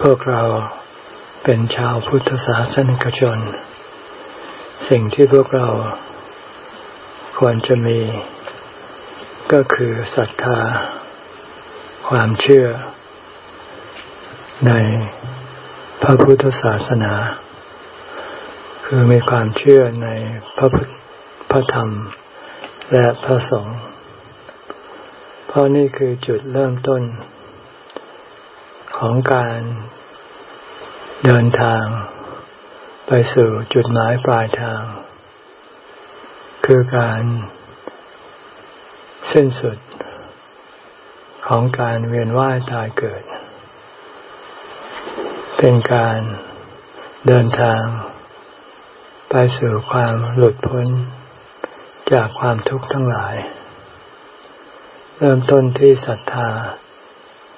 พวกเราเป็นชาวพุทธศาสนิกชน สิ่งที่พวกเราควรจะมี ก็คือศรัทธา ความเชื่อ ในพระพุทธศาสนา คือมีความเชื่อในพระพุทธพระธรรม และพระสงฆ์เพราะนี่คือจุดเริ่มต้น ของการเดินทาง ไปสู่จุดหมายปลายทาง คือการสิ้นสุด ของการเวียนว่ายตายเกิด เป็นการเดินทาง ไปสู่ความหลุดพ้น จากความทุกข์ทั้งหลาย เริ่มต้นที่ศรัทธา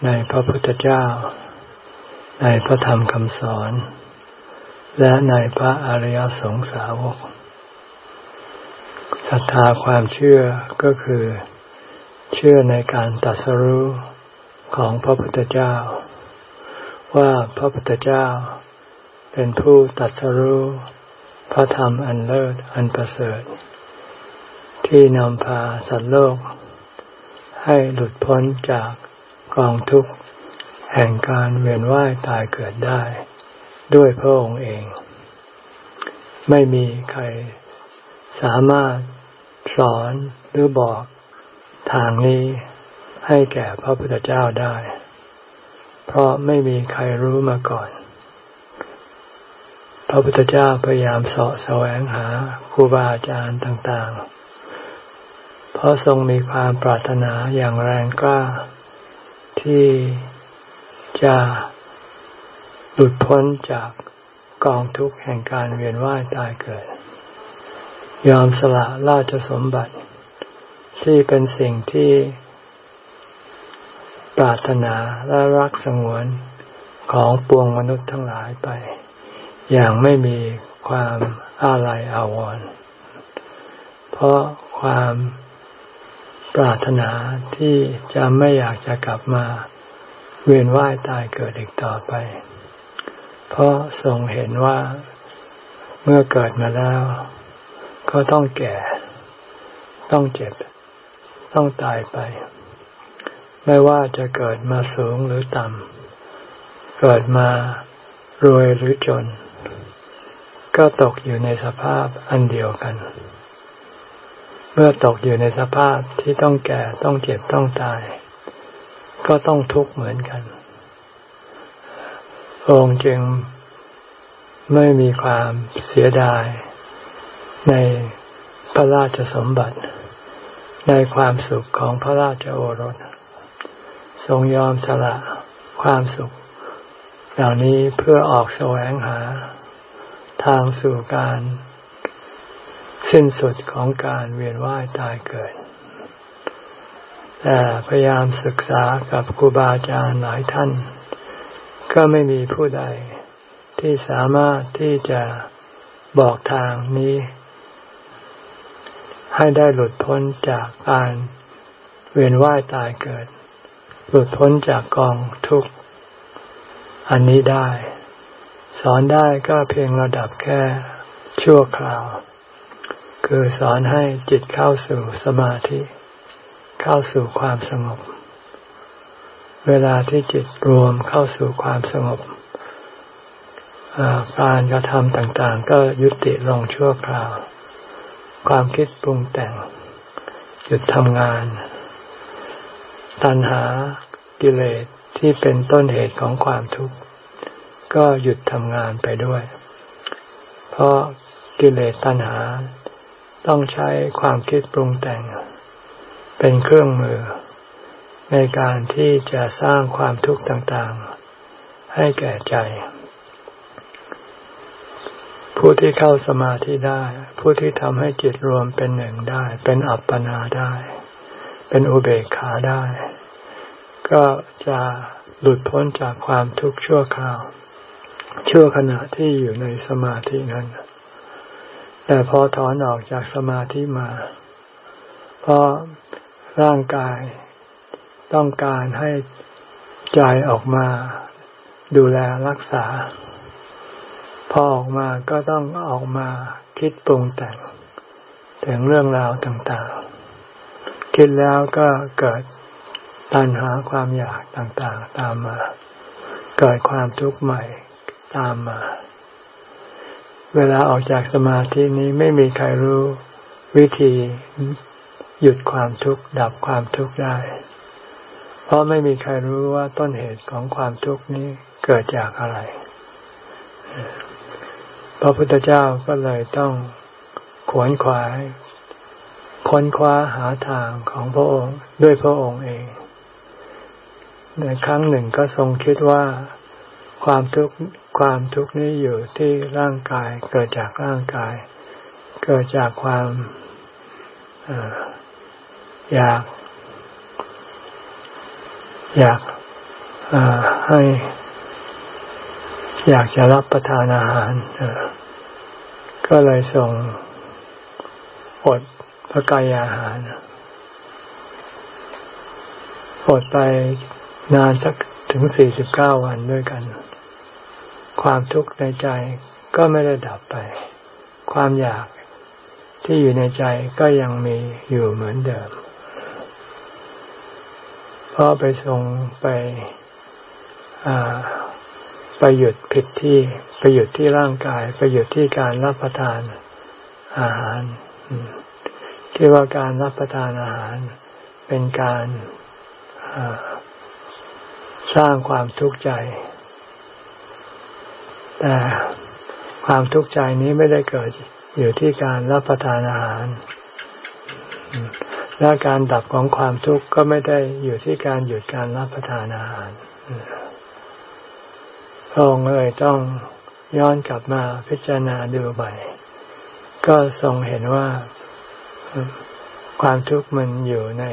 ในพระพุทธเจ้า ในพระธรรมคำสอน และในพระอริยสงสาวกศรัทธาความเชื่อก็คือ เชื่อในการตัดสรู้ของพระพุทธเจ้า ว่าพระพุทธเจ้า เป็นผู้ตัดสรู้พระธรรมอันเลิศอันประเสริฐ ที่นำพาสัตว์โลก ให้หลุดพ้นจาก กองทุกข์แห่งการเวียนว่ายตายเกิดได้ ด้วยพระองค์เอง ไม่มีใครสามารถสอนหรือบอกทางนี้ให้แก่พระพุทธเจ้าได้ เพราะไม่มีใครรู้มาก่อน พระพุทธเจ้าพยายามเสาะแสวงหาครูบาอาจารย์ต่าง ๆ เพราะทรงมีความปรารถนาอย่างแรงกล้า ที่จะหลุดพ้นจากกองทุกข์แห่งการเวียนว่ายตายเกิด ยอมสละราชสมบัติ ที่เป็นสิ่งที่ปรารถนาและรักสงวนของปวงมนุษย์ทั้งหลายไป อย่างไม่มีความอาลัยอาวรณ์เพราะความ ปรารถนาที่จะไม่อยากจะกลับมาเวียนว่ายตายเกิดอีกต่อไป เพราะทรงเห็นว่าเมื่อเกิดมาแล้ว ก็ต้องแก่ ต้องเจ็บ ต้องตายไป ไม่ว่าจะเกิดมาสูงหรือต่ำ เกิดมารวยหรือจน ก็ตกอยู่ในสภาพอันเดียวกัน เมื่อตกอยู่ในสภาพที่ต้องแก่ต้องเจ็บต้องตาย ก็ต้องทุกข์เหมือนกันองค์จึงไม่มีความเสียดาย ในพระราชสมบัติ ในความสุขของพระราชโอรส ทรงยอมสละความสุข เหล่านี้เพื่อออกแสวงหา ทางสู่การ สิ้นสุดของการเวียนว่ายตายเกิดแต่พยายามศึกษากับครูบาอาจารย์หลายท่าน ก็ไม่มีผู้ใดที่สามารถที่จะบอกทางนี้ ให้ได้หลุดพ้นจากการเวียนว่ายตายเกิด หลุดพ้นจากกองทุกข์ อันนี้ได้ สอนได้ก็เพียงระดับแค่ชั่วคราว คือสอนให้จิตเข้าสู่สมาธิ เข้าสู่ความสงบ เวลาที่จิตรวมเข้าสู่ความสงบการกระทำต่างๆ ก็ยุติลงชั่วคราว ความคิดปรุงแต่ง หยุดทำงาน ตัณหากิเลสที่เป็นต้นเหตุของความทุกข์ ก็หยุดทำงานไปด้วย เพราะกิเลสตัณหา ต้องใช้ความคิดปรุงแต่ง เป็นเครื่องมือ ในการที่จะสร้างความทุกข์ต่างๆ ให้แก่ใจ ผู้ที่เข้าสมาธิได้ ผู้ที่ทำให้จิตรวมเป็นหนึ่งได้ เป็นอัปปนาได้ เป็นอุเบกขาได้ ก็จะหลุดพ้นจากความทุกข์ชั่วคราว ชั่วขณะที่อยู่ในสมาธินั้น แต่พอถอนออกจากสมาธิมา เพราะร่างกายต้องการให้ใจออกมาดูแลรักษา พอออกมาก็ต้องออกมาคิดปรุงแต่งถึงเรื่องราวต่างๆ คิดแล้วก็เกิดตัณหาความอยากต่างๆ ตามมา เกิดความทุกข์ใหม่ตามมา เวลาออกจากสมาธินี้ไม่มีใครรู้วิธีหยุดความทุกข์ดับความทุกข์ได้ เพราะไม่มีใครรู้ว่าต้นเหตุของความทุกข์นี้เกิดจากอะไร พระพุทธเจ้าก็เลยต้องขวนขวายค้นคว้าหาทางของพระองค์ด้วยพระองค์เอง ในครั้งหนึ่งก็ทรงคิดว่า ความทุกข์ความทุกข์นี้อยู่ที่ร่างกายเกิดจากร่างกาย เกิดจากความอยาก อยากให้อยากจะรับประทานอาหาร ก็เลยส่งอดพระกายอาหารอดไปนานสักถึงสี่สิบเก้าวันด้วยกัน ความทุกข์ในใจก็ไม่ได้ดับไป ความอยากที่อยู่ในใจก็ยังมีอยู่เหมือนเดิม เพราะไปทรงไปไปหยุดผิดที่ไปหยุดที่ร่างกาย ไปหยุดที่การรับประทานอาหารคิดว่าการรับประทานอาหาร เป็นการสร้างความทุกข์ใจ แต่ความทุกข์ใจนี้ไม่ได้เกิดอยู่ที่การรับประทานอาหาร และการดับของความทุกข์ก็ไม่ได้อยู่ที่การหยุดการรับประทานอาหารพระองค์เลยต้องย้อนกลับมาพิจารณาดูใหม่ก็ทรงเห็นว่าความทุกข์มันอยู่ใน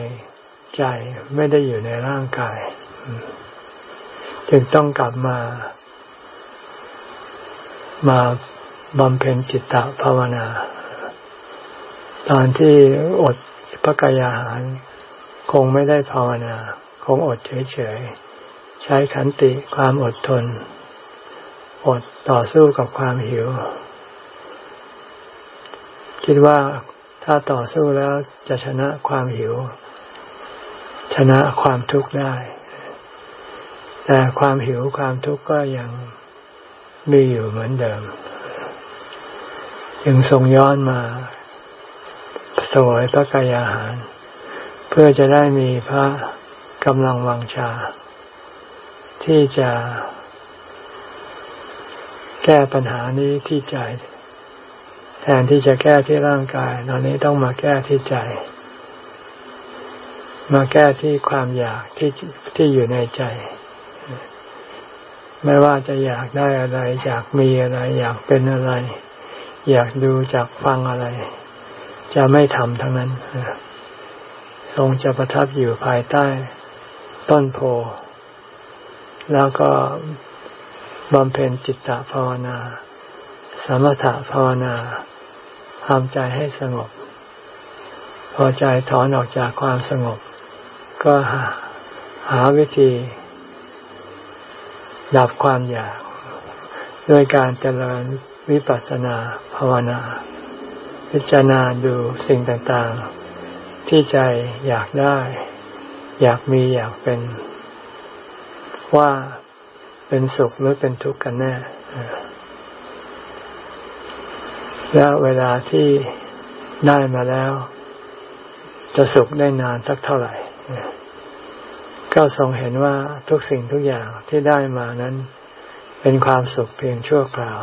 ใจไม่ได้อยู่ในร่างกาย จึงต้องกลับมา มาบำเพ็ญจิตตภาวนา ตอนที่อดพระกายอาหาร คงไม่ได้ภาวนา คงอดเฉยๆ ใช้ขันติความอดทน อดต่อสู้กับความหิว คิดว่าถ้าต่อสู้แล้วจะชนะความหิว ชนะความทุกข์ได้ แต่ความหิวความทุกข์ก็ยัง มีอยู่เหมือนเดิม จึงทรงย้อนมาสวยพระกายอาหาร เพื่อจะได้มีพระกำลังวังชา ที่จะแก้ปัญหานี้ที่ใจ แทนที่จะแก้ที่ร่างกาย ตอนนี้ต้องมาแก้ที่ใจ มาแก้ที่ความอยากที่ที่อยู่ในใจ ไม่ว่าจะอยากได้อะไร อยากมีอะไร อยากเป็นอะไร อยากดูจากฟังอะไร จะไม่ทำทั้งนั้นทรงจะประทับอยู่ภายใต้ ต้นโพ แล้วก็บำเพ็ญจิตตภาวนา สมถะภาวนาทำใจให้สงบ พอใจถอนออกจากความสงบ ก็หาหาวิธี ดับความอยาก ด้วยการเจริญวิปัสสนาภาวนา พิจารณาดูสิ่งต่างๆ ที่ใจอยากได้ อยากมีอยากเป็น ว่าเป็นสุขหรือเป็นทุกข์กันแน่ แล้วเวลาที่ได้มาแล้ว จะสุขได้นานสักเท่าไหร่ ก็ทรงเห็นว่าทุกสิ่งทุกอย่างที่ได้มานั้น เป็นความสุขเพียงชั่วคราว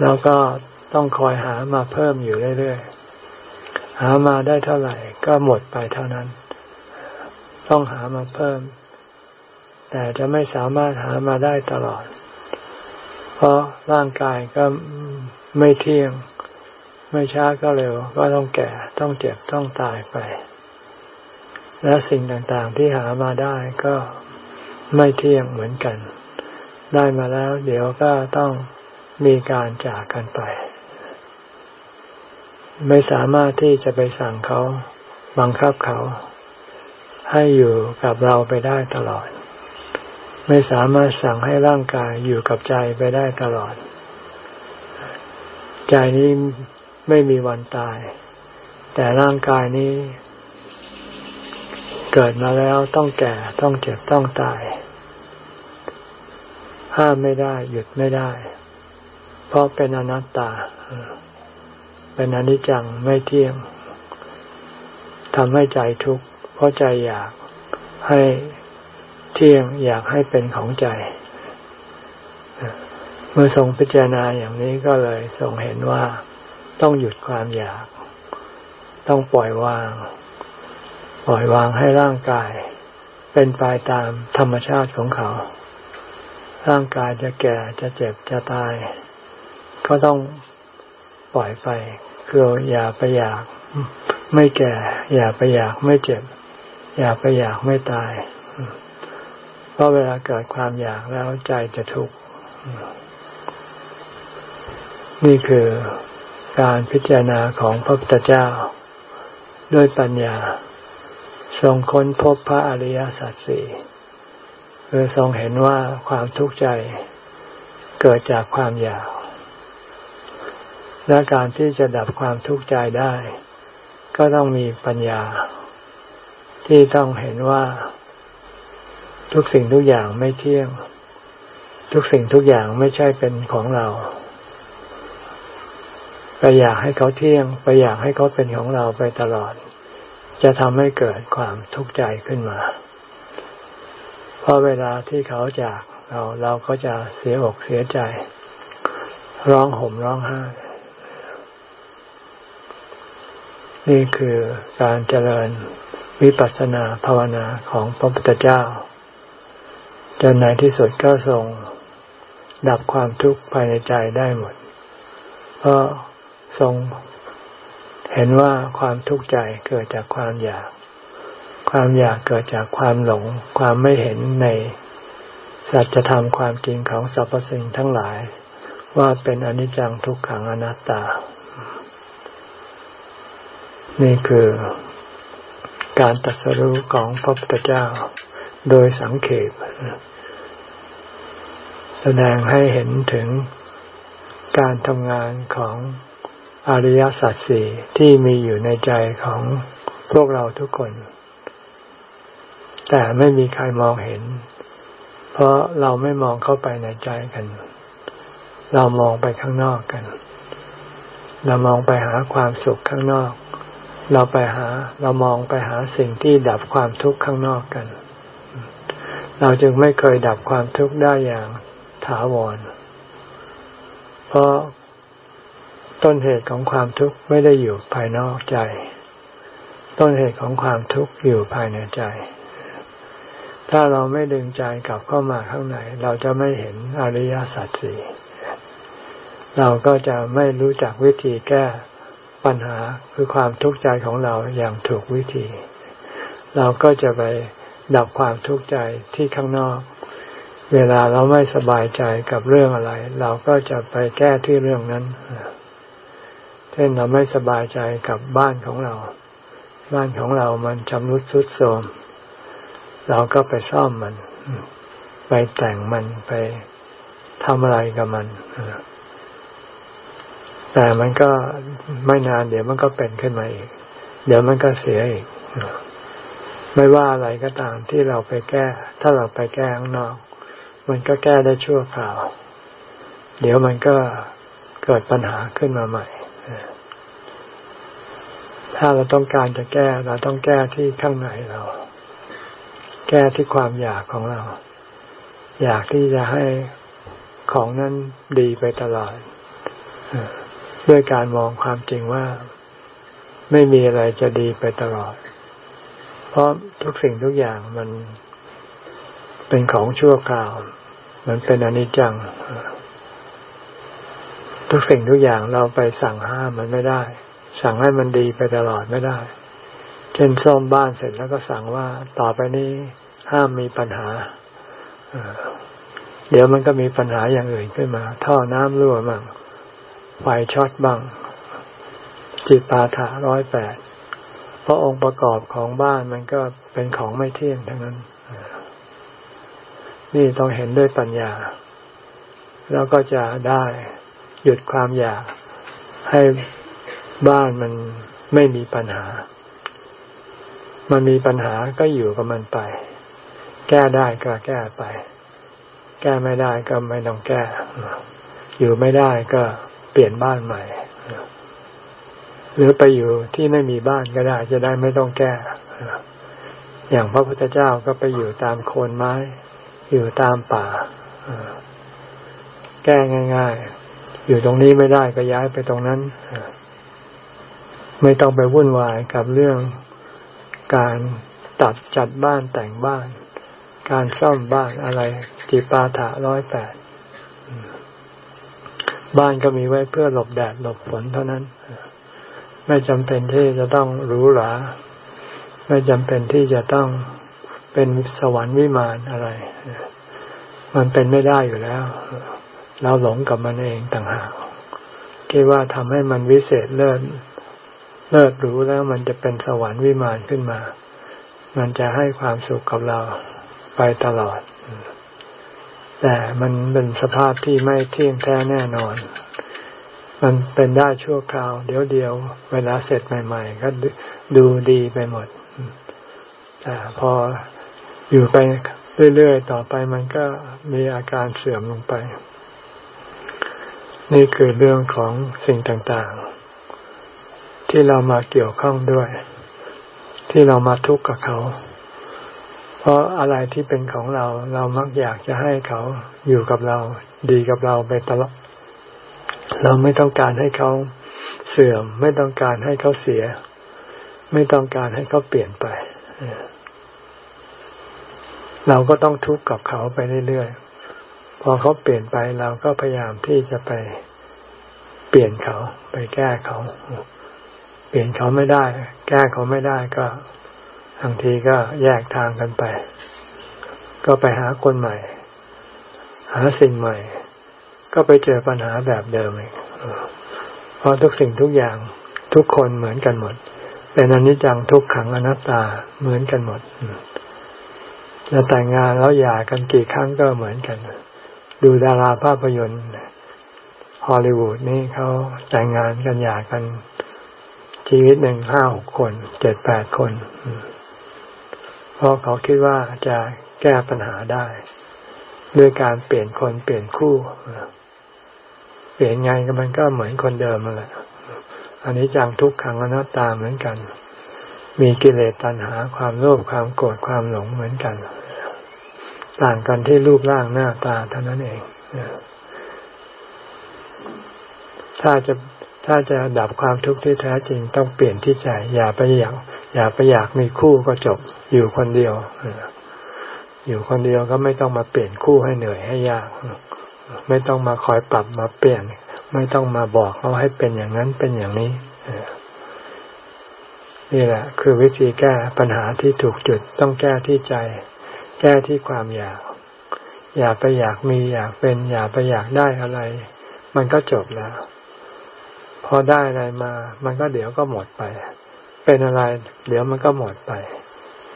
แล้วก็ต้องคอยหามาเพิ่มอยู่เรื่อยๆ หามาได้เท่าไหร่ ก็หมดไปเท่านั้น ต้องหามาเพิ่ม แต่จะไม่สามารถหามาได้ตลอด เพราะร่างกายก็ไม่เที่ยง ไม่ช้าก็เร็ว ก็ต้องแก่ ต้องเจ็บ ต้องตายไป และสิ่งต่างๆที่หามาได้ก็ไม่เที่ยงเหมือนกัน ได้มาแล้ว เดี๋ยวก็ต้องมีการจากกันไป ไม่สามารถที่จะไปสั่งเขาบังคับเขา ให้อยู่กับเราไปได้ตลอด ไม่สามารถสั่งให้ร่างกายอยู่กับใจไปได้ตลอด ใจนี้ไม่มีวันตาย แต่ร่างกายนี้ เกิดมาแล้วต้องแก่ต้องเจ็บต้องตาย ห้ามไม่ได้หยุดไม่ได้ เพราะเป็นอนัตตา เป็นอนิจจังไม่เที่ยงทำให้ใจทุกข์เพราะใจอยากให้เที่ยงอยากให้เป็นของใจ เมื่อทรงพิจารณาอย่างนี้ก็เลยทรงเห็นว่าต้องหยุดความอยาก ต้องปล่อยวาง ปล่อยวางให้ร่างกาย เป็นไปตามธรรมชาติของเขา ร่างกายจะแก่จะเจ็บจะตาย ก็ต้องปล่อยไปคืออย่าไปอยาก ไม่แก่ อย่าไปอยากไม่เจ็บ อย่าไปอยากไม่ตาย เพราะเวลาเกิดความอยากแล้วใจจะทุกข์นี่คือการพิจารณาของพระพุทธเจ้าด้วยปัญญา ทรงค้นพบพระอริยสัจสี่คือทรงเห็นว่าความทุกข์ใจเกิดจากความอยาก และการที่จะดับความทุกข์ใจได้ ก็ต้องมีปัญญา ที่ต้องเห็นว่า ทุกสิ่งทุกอย่างไม่เที่ยง ทุกสิ่งทุกอย่างไม่ใช่เป็นของเราไปอยากให้เขาเที่ยง ไปอยากให้เขาเป็นของเราไปตลอด จะทำให้เกิดความทุกข์ใจขึ้นมา เพราะเวลาที่เขาจากเราเราก็จะเสียอกเสียใจ ร้องห่มร้องไห้ นี่คือการเจริญวิปัสสนาภาวนาของพระพุทธเจ้า จนในที่สุดก็ทรงดับความทุกข์ภายในใจได้หมด เพราะทรง เห็นว่าความทุกข์ใจเกิดจากความอยาก ความอยากเกิดจากความหลง ความไม่เห็นในสัจธรรมความจริงของสรรพสิ่งทั้งหลาย ว่าเป็นอนิจจังทุกขังอนัตตา นี่คือการตัดสรู้ของพระพุทธเจ้าโดยสังเขปแสดงให้เห็นถึงการทำงานของ อริยสัจสี่ที่มีอยู่ในใจของพวกเราทุกคน แต่ไม่มีใครมองเห็น เพราะเราไม่มองเข้าไปในใจกัน เรามองไปข้างนอกกัน เรามองไปหาความสุขข้างนอก เราไปหา เรามองไปหาสิ่งที่ดับความทุกข์ข้างนอกกัน เราจึงไม่เคยดับความทุกข์ได้อย่างถาวร เพราะ ต้นเหตุของความทุกข์ไม่ได้อยู่ภายนอกใจ ต้นเหตุของความทุกข์อยู่ภายในใจ ถ้าเราไม่ดึงใจกลับเข้ามาข้างในเราจะไม่เห็นอริยสัจสี่เราก็จะไม่รู้จักวิธีแก้ปัญหาคือความทุกข์ใจของเราอย่างถูกวิธี เราก็จะไปดับความทุกข์ใจที่ข้างนอก เวลาเราไม่สบายใจกับเรื่องอะไร เราก็จะไปแก้ที่เรื่องนั้น เช่นเราไม่สบายใจกับบ้านของเรา บ้านของเรามันชำรุดทรุดโทรม เราก็ไปซ่อมมัน ไปแต่งมันไปทำอะไรกับมัน แต่มันก็ไม่นาน เดี๋ยวมันก็เป็นขึ้นมาอีก เดี๋ยวมันก็เสียอีก ไม่ว่าอะไรก็ตามที่เราไปแก้ ถ้าเราไปแก้ข้างนอก มันก็แก้ได้ชั่วคราว เดี๋ยวมันก็เกิดปัญหาขึ้นมาใหม่ ถ้าเราต้องการจะแก้ เราต้องแก้ที่ข้างในเรา แก้ที่ความอยากของเรา อยากที่จะให้ของนั้นดีไปตลอดด้วยการมองความจริงว่าไม่มีอะไรจะดีไปตลอด เพราะทุกสิ่งทุกอย่างมันเป็นของชั่วคราว มันเป็นอนิจจัง ทุกสิ่งทุกอย่างเราไปสั่งห้ามมันไม่ได้ สั่งให้มันดีไปตลอดไม่ได้ เช่นซ่อมบ้านเสร็จแล้วก็สั่งว่าต่อไปนี้ห้ามมีปัญหา เดี๋ยวมันก็มีปัญหาอย่างอื่นขึ้นมา ท่อน้ำรั่วมั่งไฟช็อตบ้าง จิตปาถะร้อยแปดเพราะองค์ประกอบของบ้านมันก็เป็นของไม่เที่ยงทั้งนั้น นี่ต้องเห็นด้วยปัญญา แล้วก็จะได้หยุดความอยากให้ บ้านมันไม่มีปัญหา มันมีปัญหาก็อยู่กับมันไป แก้ได้ก็แก้ไป แก้ไม่ได้ก็ไม่ต้องแก้ อยู่ไม่ได้ก็เปลี่ยนบ้านใหม่ หรือไปอยู่ที่ไม่มีบ้านก็ได้ จะได้ไม่ต้องแก้ อย่างพระพุทธเจ้าก็ไปอยู่ตามโคนไม้ อยู่ตามป่า แก้ง่าย ๆ อยู่ตรงนี้ไม่ได้ก็ย้ายไปตรงนั้น ไม่ต้องไปวุ่นวายกับเรื่องการตัดจัดบ้านแต่งบ้าน การซ่อมบ้านอะไรจีปาถะร้อยแปดบ้านก็มีไว้เพื่อหลบแดดหลบฝนเท่านั้น ไม่จำเป็นที่จะต้องหรูหราไม่จำเป็นที่จะต้องเป็นสวรรค์วิมานอะไร มันเป็นไม่ได้อยู่แล้ว เราหลงกับมันเองต่างหากคิดว่าทำให้มันวิเศษเลิศ เลิศรู้แล้วมันจะเป็นสวรรค์วิมานขึ้นมา มันจะให้ความสุขกับเราไปตลอด แต่มันเป็นสภาพที่ไม่เที่ยงแท้แน่นอน มันเป็นได้ชั่วคราว เดี๋ยวเดียว เวลาเสร็จใหม่ ๆ ก็ดูดีไปหมด แต่พออยู่ไปเรื่อยๆ ต่อไปมันก็มีอาการเสื่อมลงไป นี่คือเรื่องของสิ่งต่างๆ ที่เรามาเกี่ยวข้องด้วย ที่เรามาทุกข์กับเขา เพราะอะไรที่เป็นของเรา เรามักอยากจะให้เขาอยู่กับเรา ดีกับเราไปตลอดเราไม่ต้องการให้เขาเสื่อม ไม่ต้องการให้เขาเสีย ไม่ต้องการให้เขาเปลี่ยนไปเราก็ต้องทุกข์กับเขาไปเรื่อยๆ พอเขาเปลี่ยนไปเราก็พยายามที่จะไปเปลี่ยนเขาไปแก้เขา ปลี่ยนเขาไม่ได้ แก้เขาไม่ได้ก็บางทีก็แยกทางกันไป ก็ไปหาคนใหม่ หาสิ่งใหม่ ก็ไปเจอปัญหาแบบเดิมอีกเพราะทุกสิ่งทุกอย่างทุกคนเหมือนกันหมด เป็นอนิจจังทุกขังอนัตตาเหมือนกันหมดจะแต่งงานแล้วหย่ากันกี่ครั้งก็เหมือนกัน ดูดาราภาพยนตร์ฮอลลีวูดนี่เขาแต่งงานกันหย่ากัน ชีวิตหนึ่งห้าหกคนเจ็ดแปดคน เพราะเขาคิดว่าจะแก้ปัญหาได้ ด้วยการเปลี่ยนคนเปลี่ยนคู่ เปลี่ยนไงก็มันก็เหมือนคนเดิมแหละอันนี้จังทุกขังอนัตตาเหมือนกัน มีกิเลสตัณหาความโลภความโกรธความหลงเหมือนกัน ต่างกันที่รูปร่างหน้าตาเท่านั้นเองถ้าจะ ถ้าจะดับความทุกข์ที่แท้จริงต้องเปลี่ยนที่ใจ อย่าไปอยากอย่าไปอยากมีคู่ก็จบ อยู่คนเดียวอยู่คนเดียวก็ไม่ต้องมาเปลี่ยนคู่ให้เหนื่อยให้ยาก ไม่ต้องมาคอยปรับมาเปลี่ยน ไม่ต้องมาบอกเขาให้เป็นอย่างนั้นเป็นอย่างนี้นี่แหละ คือวิธีแก้ปัญหาที่ถูกจุดต้องแก้ที่ใจ แก้ที่ความอยาก อย่าไปอยากมีอยากเป็น อย่าไปอยากได้อะไร มันก็จบแล้ว พอได้อะไรมา มันก็เดี๋ยวก็หมดไป เป็นอะไร เดี๋ยวมันก็หมดไป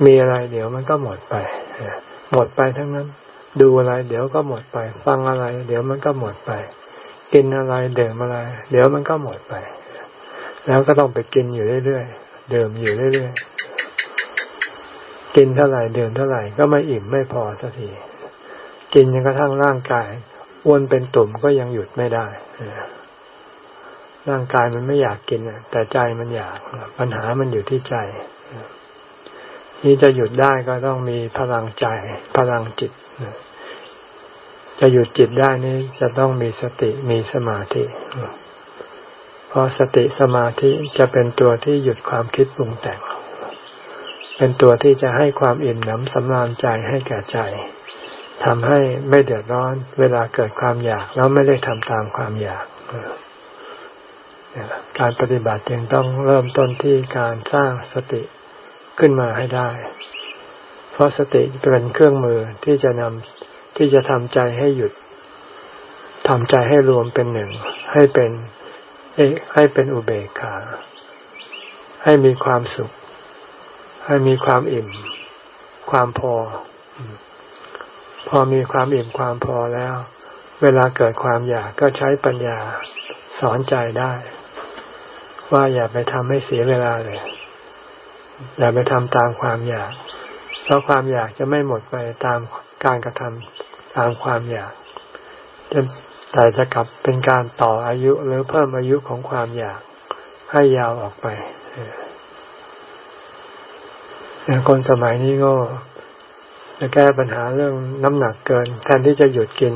มีอะไร เดี๋ยวมันก็หมดไปหมดไปทั้งนั้น ดูอะไร เดี๋ยวก็หมดไป ฟังอะไร เดี๋ยวมันก็หมดไป กินอะไรเดิมอะไร เดี๋ยวมันก็หมดไป แล้วก็ต้องไปกินอยู่เรื่อยๆเดิมอยู่เรื่อยๆกินเท่าไหร่เดิมเท่าไหร่ก็ไม่อิ่มไม่พอสักทีกินจนกระทั่งร่างกายอ้วนเป็นตุ่มก็ยังหยุดไม่ได้ ร่างกายมันไม่อยากกินแต่ใจมันอยาก ปัญหามันอยู่ที่ใจนี่จะหยุดได้ก็ต้องมีพลังใจ พลังจิตจะหยุดจิตได้นี่จะต้องมีสติมีสมาธิเพราะสติสมาธิจะเป็นตัวที่หยุดความคิดปรุงแต่ง เป็นตัวที่จะให้ความอิ่มหนำสำราญใจให้แก่ใจทำให้ไม่เดือดร้อน เวลาเกิดความอยากแล้วไม่ได้ทำตามความอยาก การปฏิบัติจึงต้องเริ่มต้นที่การสร้างสติขึ้นมาให้ได้ เพราะสติเป็นเครื่องมือที่จะนำที่จะทำใจให้หยุดทำใจให้รวมเป็นหนึ่ง ให้เป็นให้เป็นอุเบกขา ให้มีความสุข ให้มีความอิ่ม ความพอพพอมีความอิ่มความพอแล้ว เวลาเกิดความอยากก็ใช้ปัญญา สอนใจได้ ว่าอย่าไปทำให้เสียเวลาเลย อย่าไปทำตามความอยาก เพราะความอยากจะไม่หมดไปตามการกระทำตามความอยากจะแต่จะกลับเป็นการต่ออายุหรือเพิ่มอายุของความอยากให้ยาวออกไปคนสมัยนี้ก็จะแก้ปัญหาเรื่องน้ำหนักเกินแทนที่จะหยุดกิน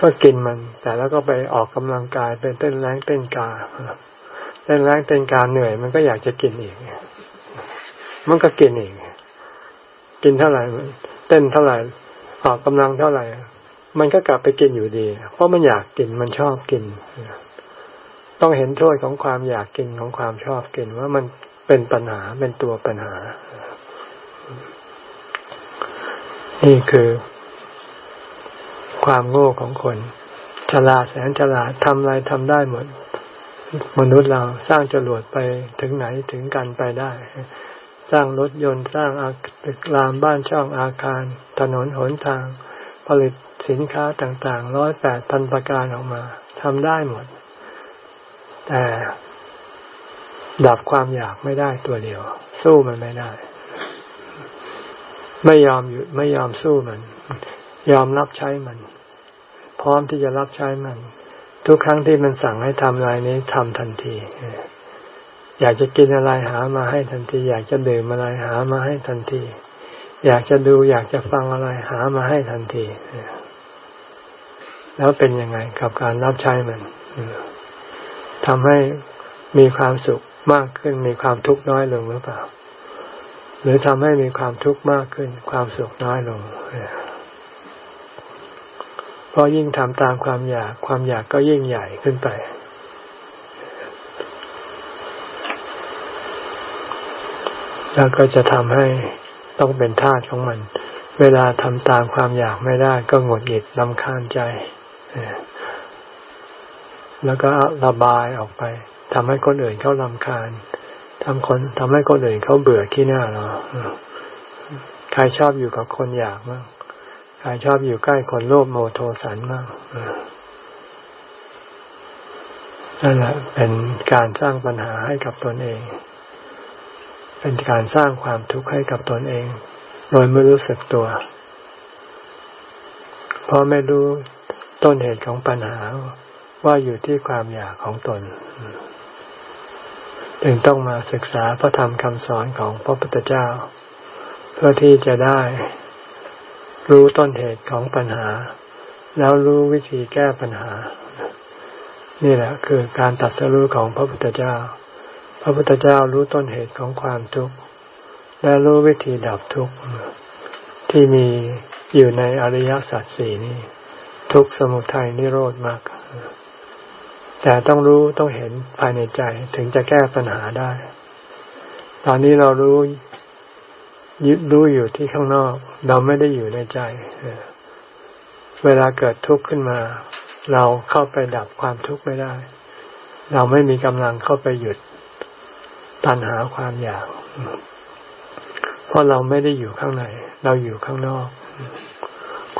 ก็กินมัน แต่แล้วก็ไปออกกำลังกายเป็นเต้นแรงเต้นกาเต้นแรงเต้นกาเหนื่อย มันก็อยากจะกินอีกมันก็กินอีกกินเท่าไหร่เต้นเท่าไหร่ออกกำลังเท่าไหร่ มันก็กลับไปกินอยู่ดี เพราะมันอยากกินมันชอบกิน ต้องเห็นโทษของความอยากกินของความชอบกินว่ามันเป็นปัญหาเป็นตัวปัญหา นี่คือ ความโง่ของคน ฉลาดแสนฉลาดทำอะไรทำได้หมด มนุษย์เราสร้างจรวดไปถึงไหนถึงกันไปได้ สร้างรถยนต์สร้างอาตึกรามบ้านช่องอาคาร ถนนหนทาง ผลิตสินค้าต่างๆร้อยแปดพันประการออกมาทำได้หมด แต่ดับความอยากไม่ได้ตัวเดียว สู้มันไม่ได้ ไม่ยอมหยุดไม่ยอมสู้มัน ยอมรับใช้มัน พร้อมที่จะรับใช้มัน ทุกครั้งที่มันสั่งให้ทำอะไรนี้ทำทันทีอยากจะกินอะไรหามาให้ทันที อยากจะดื่มอะไรหามาให้ทันที อยากจะดู อยากจะฟังอะไรหามาให้ทันทีแล้วเป็นยังไงกับการรับใช้มันทำให้มีความสุขมากขึ้น มีความทุกข์น้อยลงหรือเปล่า หรือทำให้มีความทุกข์มากขึ้น ความสุขน้อยลงเพราะยิ่งทำตามความอยาก ความอยากก็ยิ่งใหญ่ขึ้นไป แล้วก็จะทำให้ต้องเป็นทาสของมัน เวลาทำตามความอยากไม่ได้ ก็หงุดหงิดลำคาญใจ แล้วก็ระบายออกไปทำให้คนอื่นเขาลำคาญทำคนทำให้คนอื่นเขาเบื่อขี้หน้าเราใครชอบอยู่กับคนอยากมาก ใครชอบอยู่ใกล้คนโลภโมโทสันมากนั่นแหละเป็นการสร้างปัญหาให้กับตนเอง เป็นการสร้างความทุกข์ให้กับตนเอง โดยไม่รู้สึกตัว เพราะไม่รู้ต้นเหตุของปัญหาว่าอยู่ที่ความอยากของตน จึงต้องมาศึกษาพระธรรมคำสอนของพระพุทธเจ้า เพื่อที่จะได้ รู้ต้นเหตุของปัญหา แล้วรู้วิธีแก้ปัญหา นี่แหละคือการตัดสรู้ของพระพุทธเจ้า พระพุทธเจ้ารู้ต้นเหตุของความทุกข์และรู้วิธีดับทุกข์ที่มีอยู่ในอริยสัจสี่นี้ ทุกสมุทัยนิโรธมากแต่ต้องรู้ต้องเห็นภายในใจถึงจะแก้ปัญหาได้ ตอนนี้เรารู้ ยึดรู้อยู่ที่ข้างนอก เราไม่ได้อยู่ในใจ เวลาเกิดทุกข์ขึ้นมา เราเข้าไปดับความทุกข์ไม่ได้ เราไม่มีกำลังเข้าไปหยุดตัณหาความอยาก เพราะเราไม่ได้อยู่ข้างใน เราอยู่ข้างนอก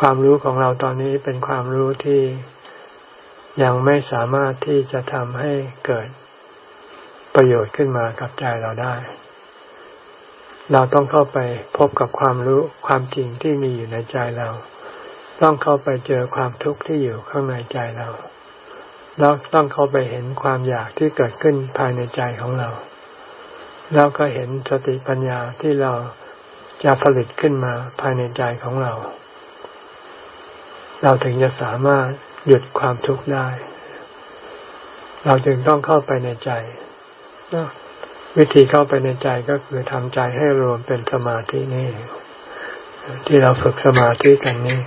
ความรู้ของเราตอนนี้เป็นความรู้ที่ยังไม่สามารถที่จะทำให้เกิดประโยชน์ขึ้นมากับใจเราได้ เราต้องเข้าไปพบกับความรู้ความจริงที่มีอยู่ในใจเรา ต้องเข้าไปเจอความทุกข์ที่อยู่ข้างในใจเรา แล้วต้องเข้าไปเห็นความอยากที่เกิดขึ้นภายในใจของเรา แล้วก็เห็นสติปัญญาที่เราจะผลิตขึ้นมาภายในใจของเรา เราถึงจะสามารถหยุดความทุกข์ได้ เราจึงต้องเข้าไปในใจ วิธีเข้าไปในใจก็คือทำใจให้รวมเป็นสมาธินี่ ที่เราฝึกสมาธิกันนี้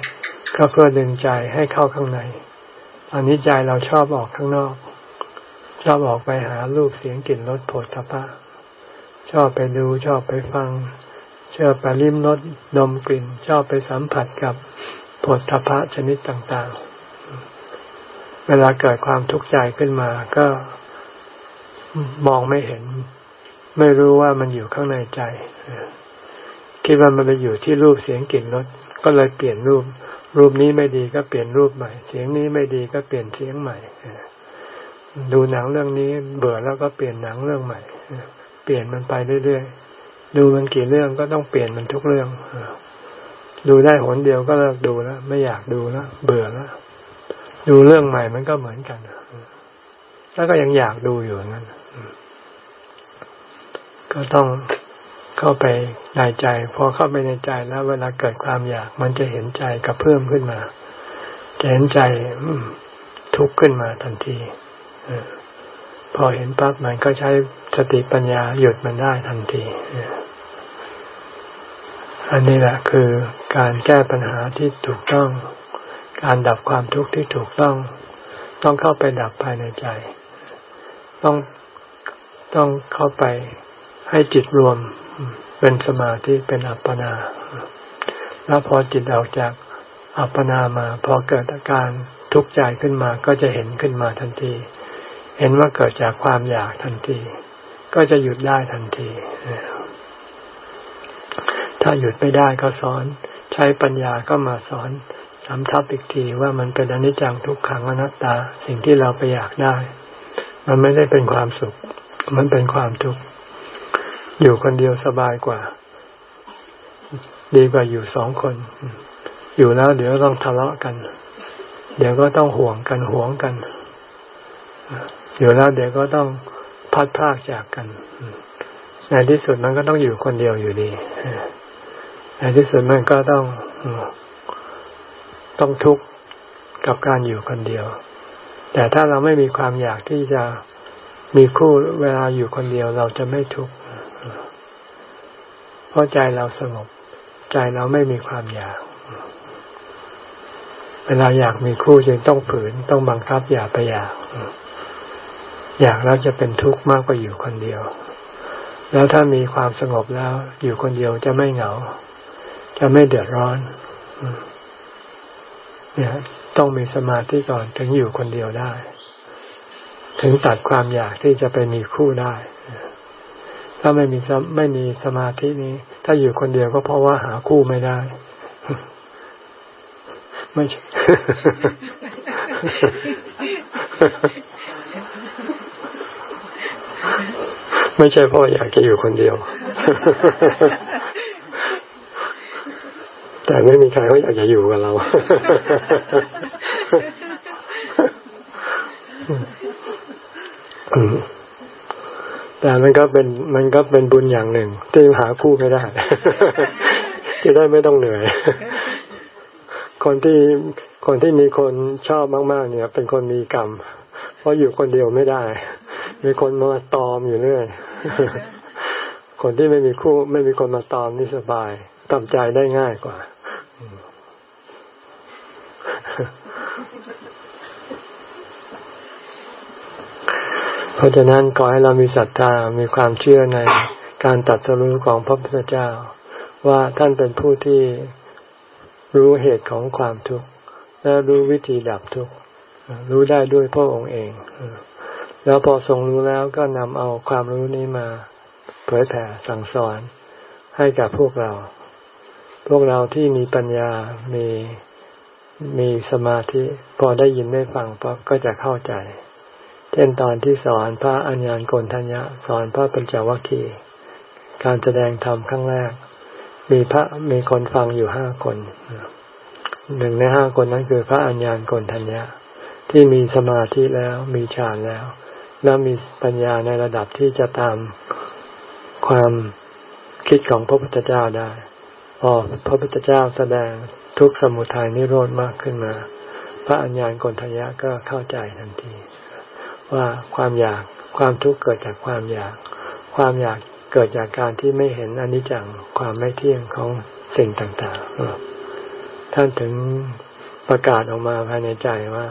ก็เพื่อดึงใจให้เข้าข้างในอันนี้ใจเราชอบออกข้างนอก ชอบออกไปหารูปเสียงกลิ่นรสผลทพะชอบไปดูชอบไปฟังชอบไปลิ้มรสดมกลิ่น ชอบไปสัมผัสกับผลทพะชนิดต่าง ๆ เวลาเกิดความทุกข์ใจขึ้นมาก็มองไม่เห็น ไม่รู้ว่ามันอยู่ข้างในใจ คิดว่ามันไปอยู่ที่รูปเสียงกลิ่นรสก็เลยเปลี่ยนรูป รูปนี้ไม่ดีก็เปลี่ยนรูปใหม่ เสียงนี้ไม่ดีก็เปลี่ยนเสียงใหม่ดูหนังเรื่องนี้ เบื่อแล้วก็เปลี่ยนหนังเรื่องใหม่เปลี่ยนมันไปเรื่อยๆดูมันกี่เรื่องก็ต้องเปลี่ยนมันทุกเรื่องดูได้หนเดียวก็เลิกดูแล้วไม่อยากดูแล้วเบื่อแล้วดูเรื่องใหม่มันก็เหมือนกันแล้วก็ยังอยากดูอยู่นั้น ก็ต้องเข้าไปในใจ พอเข้าไปในใจแล้วเวลาเกิดความอยาก มันจะเห็นใจกับเพิ่มขึ้นมา จะเห็นใจทุกข์ขึ้นมาทันทีพอเห็นปั๊บมันก็ใช้สติปัญญาหยุดมันได้ทันทีอันนี้แหละคือการแก้ปัญหาที่ถูกต้อง การดับความทุกข์ที่ถูกต้อง ต้องเข้าไปดับภายในใจ ต้องต้องเข้าไป ให้จิตรวมเป็นสมาธิเป็นอัปปนา แล้วพอจิตออกจากอัปปนามา พอเกิดอาการทุกข์ใจขึ้นมาก็จะเห็นขึ้นมาทันที เห็นว่าเกิดจากความอยากทันที ก็จะหยุดได้ทันที ถ้าหยุดไม่ได้ก็สอน ใช้ปัญญาก็มาสอนสำทับอีกทีว่ามันเป็นอนิจจังทุกขังอนัตตา สิ่งที่เราไปอยากได้ มันไม่ได้เป็นความสุข มันเป็นความทุกข์ อยู่คนเดียวสบายกว่า ดีกว่าอยู่สองคน อยู่แล้วเดี๋ยวต้องทะเลาะกัน เดี๋ยวก็ต้องห่วงกันห่วงกัน อยู่แล้วเดี๋ยวก็ต้องพัดพากจากกันในที่สุดมันก็ต้องอยู่คนเดียวอยู่ดีในที่สุดมันก็ต้องต้องทุกข์กับการอยู่คนเดียว แต่ถ้าเราไม่มีความอยากที่จะมีคู่เวลาอยู่คนเดียวเราจะไม่ทุกข์ เพราะใจเราสงบ ใจเราไม่มีความอยาก เวลาอยากมีคู่จึงต้องฝืนต้องบังคับอย่าไปอยาก อยากแล้วจะเป็นทุกข์มากกว่าอยู่คนเดียว แล้วถ้ามีความสงบแล้ว อยู่คนเดียวจะไม่เหงา จะไม่เดือดร้อนเนี่ยต้องมีสมาธิก่อนถึงอยู่คนเดียวได้ ถึงตัดความอยากที่จะไปมีคู่ได้ ถ้าไม่มีไม่มีสมาธินี้ ถ้าอยู่คนเดียวก็เพราะว่าหาคู่ไม่ได้ ไม่ใช่ไม่ใช่เพราะอยากจะอยู่คนเดียว แต่ไม่มีใครเขาอยากจะอยู่กับเรา อืม แต่มันก็เป็นมันก็เป็นบุญอย่างหนึ่ง ที่หาคู่ไม่ได้ที่ได้ไม่ต้องเหนื่อย คนที่คนที่มีคนชอบมากๆ เนี่ย เป็นคนมีกรรม เพราะอยู่คนเดียวไม่ได้ มีคนมาตอมอยู่เรื่อยคนที่ไม่มีคู่ไม่มีคนมาตอมนี่สบายทำใจได้ง่ายกว่า ราะฉะนั้นขอให้เรามีศรัทธา มีความเชื่อในการตัดสรู้ของพระพุทธเจ้า ว่าท่านเป็นผู้ที่รู้เหตุของความทุกข์และรู้วิธีดับทุกข์รู้ได้ด้วยพระองค์เอง แล้วพอทรงรู้แล้วก็นำเอาความรู้นี้มาเผยแผ่สั่งสอนให้กับพวกเรา พวกเราที่มีปัญญา มีมีสมาธิ พอได้ยินได้ฟังปั๊บก็จะเข้าใจ เช่นตอนที่สอนพระอัญญาณโกนทัญญะสอนพระปัญจวัคคีย์การแสดงธรรมครั้งแรก มีพระมีคนฟังอยู่ห้าคนหนึ่งในห้าคนนั้นคือพระอัญญาณโกนทัญญะที่มีสมาธิแล้วมีฌานแล้ว แล้วมีปัญญาในระดับที่จะตามความคิดของพระพุทธเจ้าได้พอพระพุทธเจ้าแสดงทุกสมุทัยนิโรธมากขึ้นมา พระอัญญาณโกนทัญญะก็เข้าใจทันที ว่าความอยากความทุกข์เกิดจากความอยาก ความอยากเกิดจากการที่ไม่เห็นอนิจจังความไม่เที่ยงของสิ่งต่างๆ ท่านถึงประกาศออกมาภายในใจว่า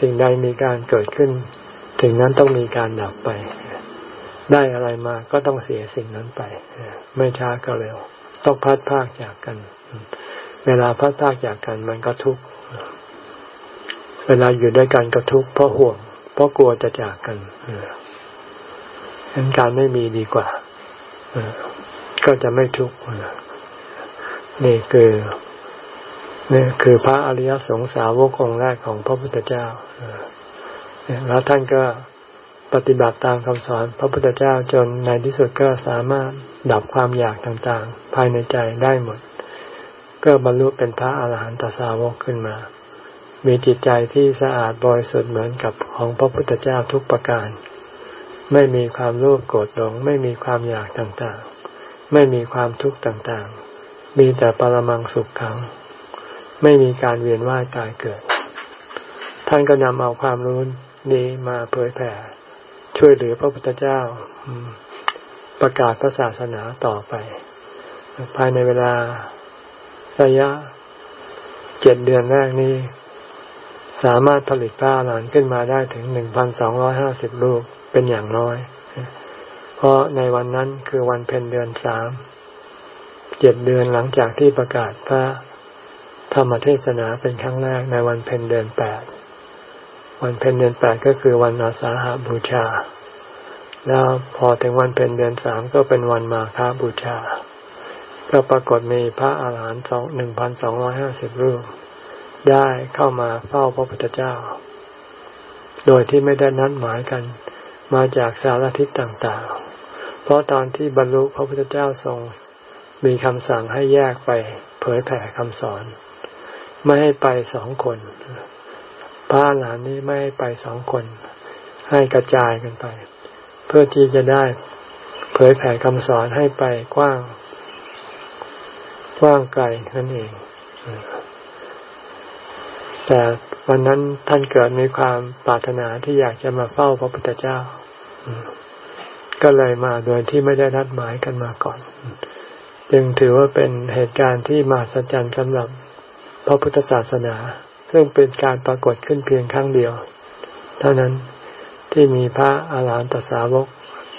สิ่งใดมีการเกิดขึ้นถึงนั้นต้องมีการดับไป ได้อะไรมาก็ต้องเสียสิ่งนั้นไป ไม่ช้าก็เร็ว ต้องพัดพากจากกัน เวลาพัดพากจากกันมันก็ทุกข์เวลาอยู่ด้วยกันก็ทุกข์เพราะห่วง ราะกลัวจะจากกันฉะนั้นการไม่มีดีกว่า ก็จะไม่ทุกข์นี่คือนี่คือพระอริยสงสาวกองแรกของพระพุทธเจ้าแล้วท่านก็ปฏิบัติตามคำสอนพระพุทธเจ้าจนในที่สุดก็สามารถดับความอยากต่างๆ ภายในใจได้หมด ก็บรรลุเป็นพระอาหารหันตสาวกขึ้นมา มีจิตใจที่สะอาดบริสุทธิ์เหมือนกับของพระพุทธเจ้าทุกประการ ไม่มีความโลภโกรธหลง ไม่มีความอยากต่างๆ ไม่มีความทุกข์ต่างๆ มีแต่ปรมังสุขขัง ไม่มีการเวียนว่ายตายเกิด ท่านก็นำเอาความรู้นี้มาเผยแผ่ ช่วยเหลือพระพุทธเจ้าประกาศพระศาสนาต่อไป ภายในเวลาระยะเจ็ดเดือนแรกนี้ สามารถผลิตผ้าหลานขึ้นมาได้ถึงหนึ่งพันสองร้อยห้าสิบลูกเป็นอย่างน้อย เพราะในวันนั้นคือวันเพ็ญเดือนสามเจ็ดเดือนหลังจากที่ประกาศพระธรรมเทศนาเป็นครั้งแรกในวันเพ็ญเดือนแปดวันเพ็ญเดือนแปดก็คือวันอาสาหาบูชา แล้วพอถึงวันเพ็ญเดือนสามก็เป็นวันมาฆบูชา ก็ปรากฏมีพระอาหารหันต์สองหนึ่งพันสองร้อยห้าสิบรูป ได้เข้ามาเฝ้าพระพุทธเจ้า โดยที่ไม่ได้นัดหมายกัน มาจากสารทิศต่างๆ เพราะตอนที่บรรลุพระพุทธเจ้าทรงมีคำสั่งให้แยกไปเผยแผ่คำสอน ไม่ให้ไปสองคน พระหลานนี้ไม่ไปสองคน ให้กระจายกันไป เพื่อที่จะได้เผยแผ่คำสอนให้ไปกว้าง กว้างไกลนั่นเอง แต่วันนั้นท่านเกิดมีความปรารถนาที่อยากจะมาเฝ้าพระพุทธเจ้า ก็เลยมาโดยที่ไม่ได้นัดหมายกันมาก่อน จึงถือว่าเป็นเหตุการณ์ที่มาสัจจันสำหรับพระพุทธศาสนา ซึ่งเป็นการปรากฏขึ้นเพียงครั้งเดียว เท่านั้นที่มีพระอาหารหันตสาวก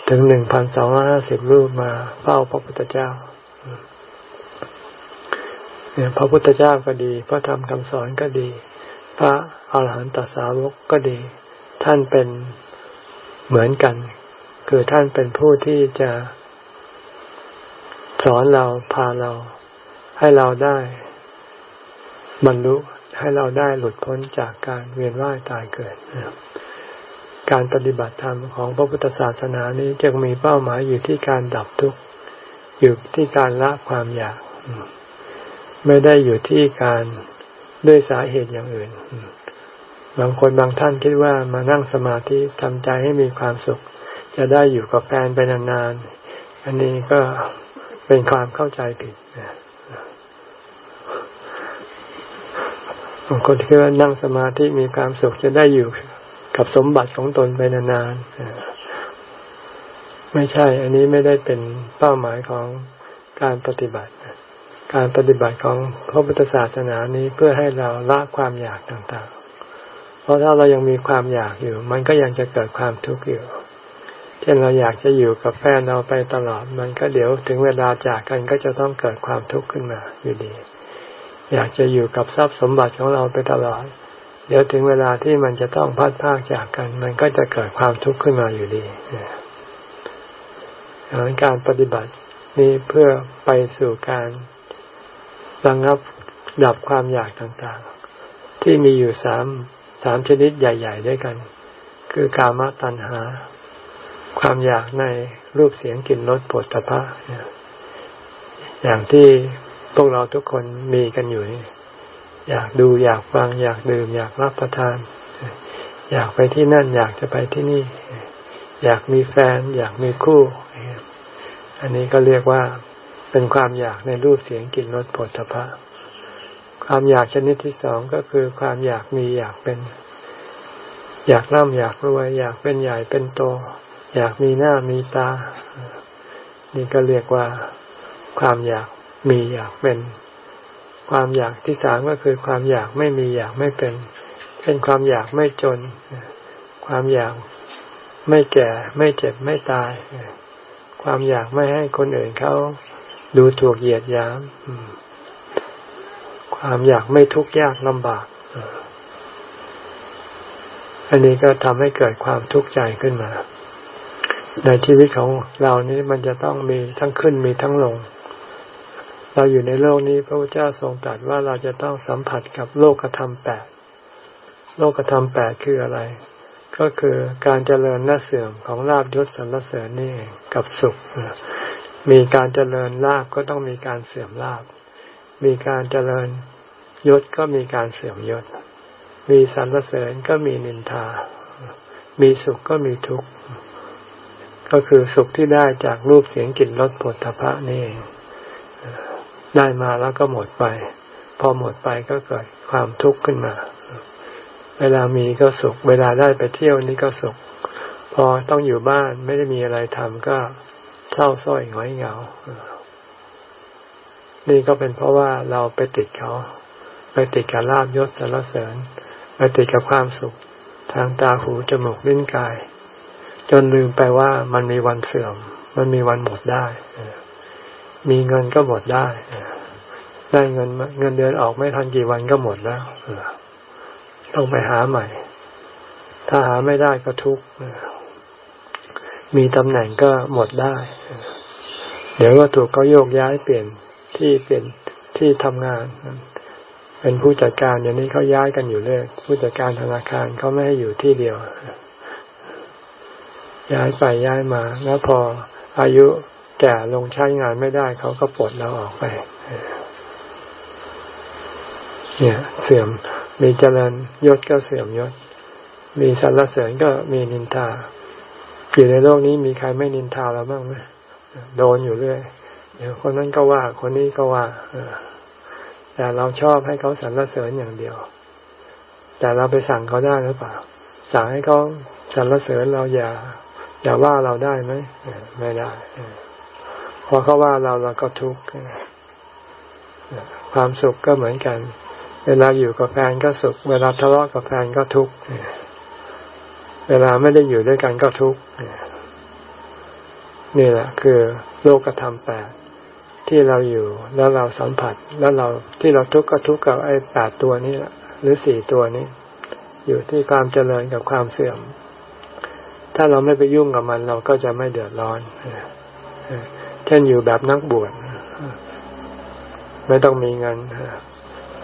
ถึงหนึ่งพันสองร้อยห้าสิบรูปมาเฝ้าพระพุทธเจ้าเนี่ยพระพุทธเจ้าก็ดี พระธรรมคำสอนก็ดี พระอาหารหันตสาวกก็ดี ท่านเป็นเหมือนกัน คือท่านเป็นผู้ที่จะสอนเราพาเรา ให้เราได้บรรลุให้เราได้หลุดพ้นจากการเวียนว่ายตายเกิด การปฏิบัติธรรมของพระพุทธศาสนานี้จึงมีเป้าหมายอยู่ที่การดับทุกข์อยู่ที่การละความอยาก ไม่ได้อยู่ที่การ ด้วยสาเหตุอย่างอื่น บางคนบางท่านคิดว่ามานั่งสมาธิทำใจให้มีความสุข จะได้อยู่กับแฟนไปนานๆ อันนี้ก็เป็นความเข้าใจผิดบางคนคิดว่านั่งสมาธิมีความสุขจะได้อยู่กับสมบัติของตนไปนานๆ ไม่ใช่ อันนี้ไม่ได้เป็นเป้าหมายของการปฏิบัติ การปฏิบัติของพระพุทธศาสนานี้เพื่อให้เราละความอยากต่างๆ เพราะถ้าเรายังมีความอยากอยู่ มันก็ยังจะเกิดความทุกข์อยู่ เช่นเราอยากจะอยู่กับแฟนเราไปตลอด มันก็เดี๋ยวถึงเวลาจากกันก็จะต้องเกิดความทุกข์ขึ้นมาอยู่ดี อยากจะอยู่กับทรัพย์สมบัติของเราไปตลอด เดี๋ยวถึงเวลาที่มันจะต้องพัดพากจากกัน มันก็จะเกิดความทุกข์ขึ้นมาอยู่ดีดังนั้นการปฏิบัตินี้เพื่อไปสู่การ ระงับดับความอยากต่างๆ ที่มีอยู่สามสามชนิดใหญ่ ๆ ด้วยกัน คือกามตัณหา ความอยากในรูปเสียงกลิ่นรสผลตภะอย่างที่พวกเราทุกคนมีกันอยู่ อยากดูอยากฟัง อยากดื่ม อยากรับประทาน อยากไปที่นั่น อยากจะไปที่นี่ อยากมีแฟน อยากมีคู่ อันนี้ก็เรียกว่า เป็นความอยากในรูปเสียงกลิ่นรสผลพะความอยากชนิดที่สองก็คือความอยากมีอยากเป็น อยากร่ำอยากรวย อยากเป็นใหญ่เป็นโต อยากมีหน้ามีตา นี่ก็เรียกว่าความอยากมีอยากเป็น ความอยากที่สามก็คือความอยากไม่มีอยากไม่เป็น เป็นความอยากไม่จน ความอยากไม่แก่ ไม่เจ็บไม่ตาย ความอยากไม่ให้คนอื่นเขา ดูถูกเหยียดหยาม ความอยากไม่ทุกข์ยากลำบากอันนี้ก็ทำให้เกิดความทุกข์ใจขึ้นมา ในชีวิตของเรานี้มันจะต้องมีทั้งขึ้นมีทั้งลง เราอยู่ในโลกนี้พระพุทธเจ้าทรงตรัสว่าเราจะต้องสัมผัสกับโลกธรรมแปดโลกธรรมแปดคืออะไร ก็คือการเจริญและเสื่อมของลาบยศสรรเสริญนี่กับสุข มีการเจริญลาบก็ต้องมีการเสื่อมลาบ มีการเจริญยศก็มีการเสื่อมยศ มีสรรเสริญก็มีนินทา มีสุขก็มีทุกข์ ก็คือสุขที่ได้จากรูปเสียงกลิ่นรสผลทพะนี่เองได้มาแล้วก็หมดไป พอหมดไปก็เกิดความทุกข์ขึ้นมา เวลามีก็สุข เวลาได้ไปเที่ยวนี่ก็สุข พอต้องอยู่บ้านไม่ได้มีอะไรทำก็ เศร้าส้อยหงอยเหงา นี่ก็เป็นเพราะว่าเราไปติดเขา ไปติดกับลาบยศสารเสริญ ไปติดกับความสุข ทางตาหูจมูกลิ้นกาย จนลืมไปว่ามันมีวันเสื่อม มันมีวันหมดได้ มีเงินก็หมดได้ได้เงินเงินเดือนออกไม่ทันกี่วันก็หมดแล้วต้องไปหาใหม่ ถ้าหาไม่ได้ก็ทุกข์ มีตำแหน่งก็หมดได้ เดี๋ยวก็ถูกเขาโยกย้ายเปลี่ยนที่เป็นที่ทำงาน เป็นผู้จัดการอย่างนี้เขาย้ายกันอยู่เรื่อยผู้จัดการธนาคารเขาไม่ให้อยู่ที่เดียว ย้ายไปย้ายมาแล้วพออายุแก่ลงใช้งานไม่ได้เขาก็ปลดเราออกไป เนี่ย เสื่อมมีเจริญยศก็เสื่อมยศ มีสรรเสริญก็มีนินทา อยู่ในโลกนี้มีใครไม่นินทาเราบ้างไหมโดนอยู่เรื่อยเดี๋ยวคนนั้นก็ว่าคนนี้ก็ว่าแต่เราชอบให้เขาสรรเสริญอย่างเดียว แต่เราไปสั่งเขาได้หรือเปล่า สั่งให้เขาสรรเสริญเราอย่า อย่าว่าเราได้ไหมไม่ได้พอเขาว่าเราเราก็ทุกข์ความสุขก็เหมือนกัน เวลาอยู่กับแฟนก็สุข เวลาทะเลาะกับแฟนก็ทุกข์ เวลาไม่ได้อยู่ด้วยกันก็ทุกข์นี่แหละ คือโลกธรรมแปดที่เราอยู่แล้วเราสัมผัสแล้วเราที่เราทุกข์ก็ทุกข์กับไอ้แปดตัวนี้แหละหรือสี่ตัวนี้ อยู่ที่ความเจริญกับความเสื่อม ถ้าเราไม่ไปยุ่งกับมัน เราก็จะไม่เดือดร้อนเช่นอยู่แบบนักบวชไม่ต้องมีเงิน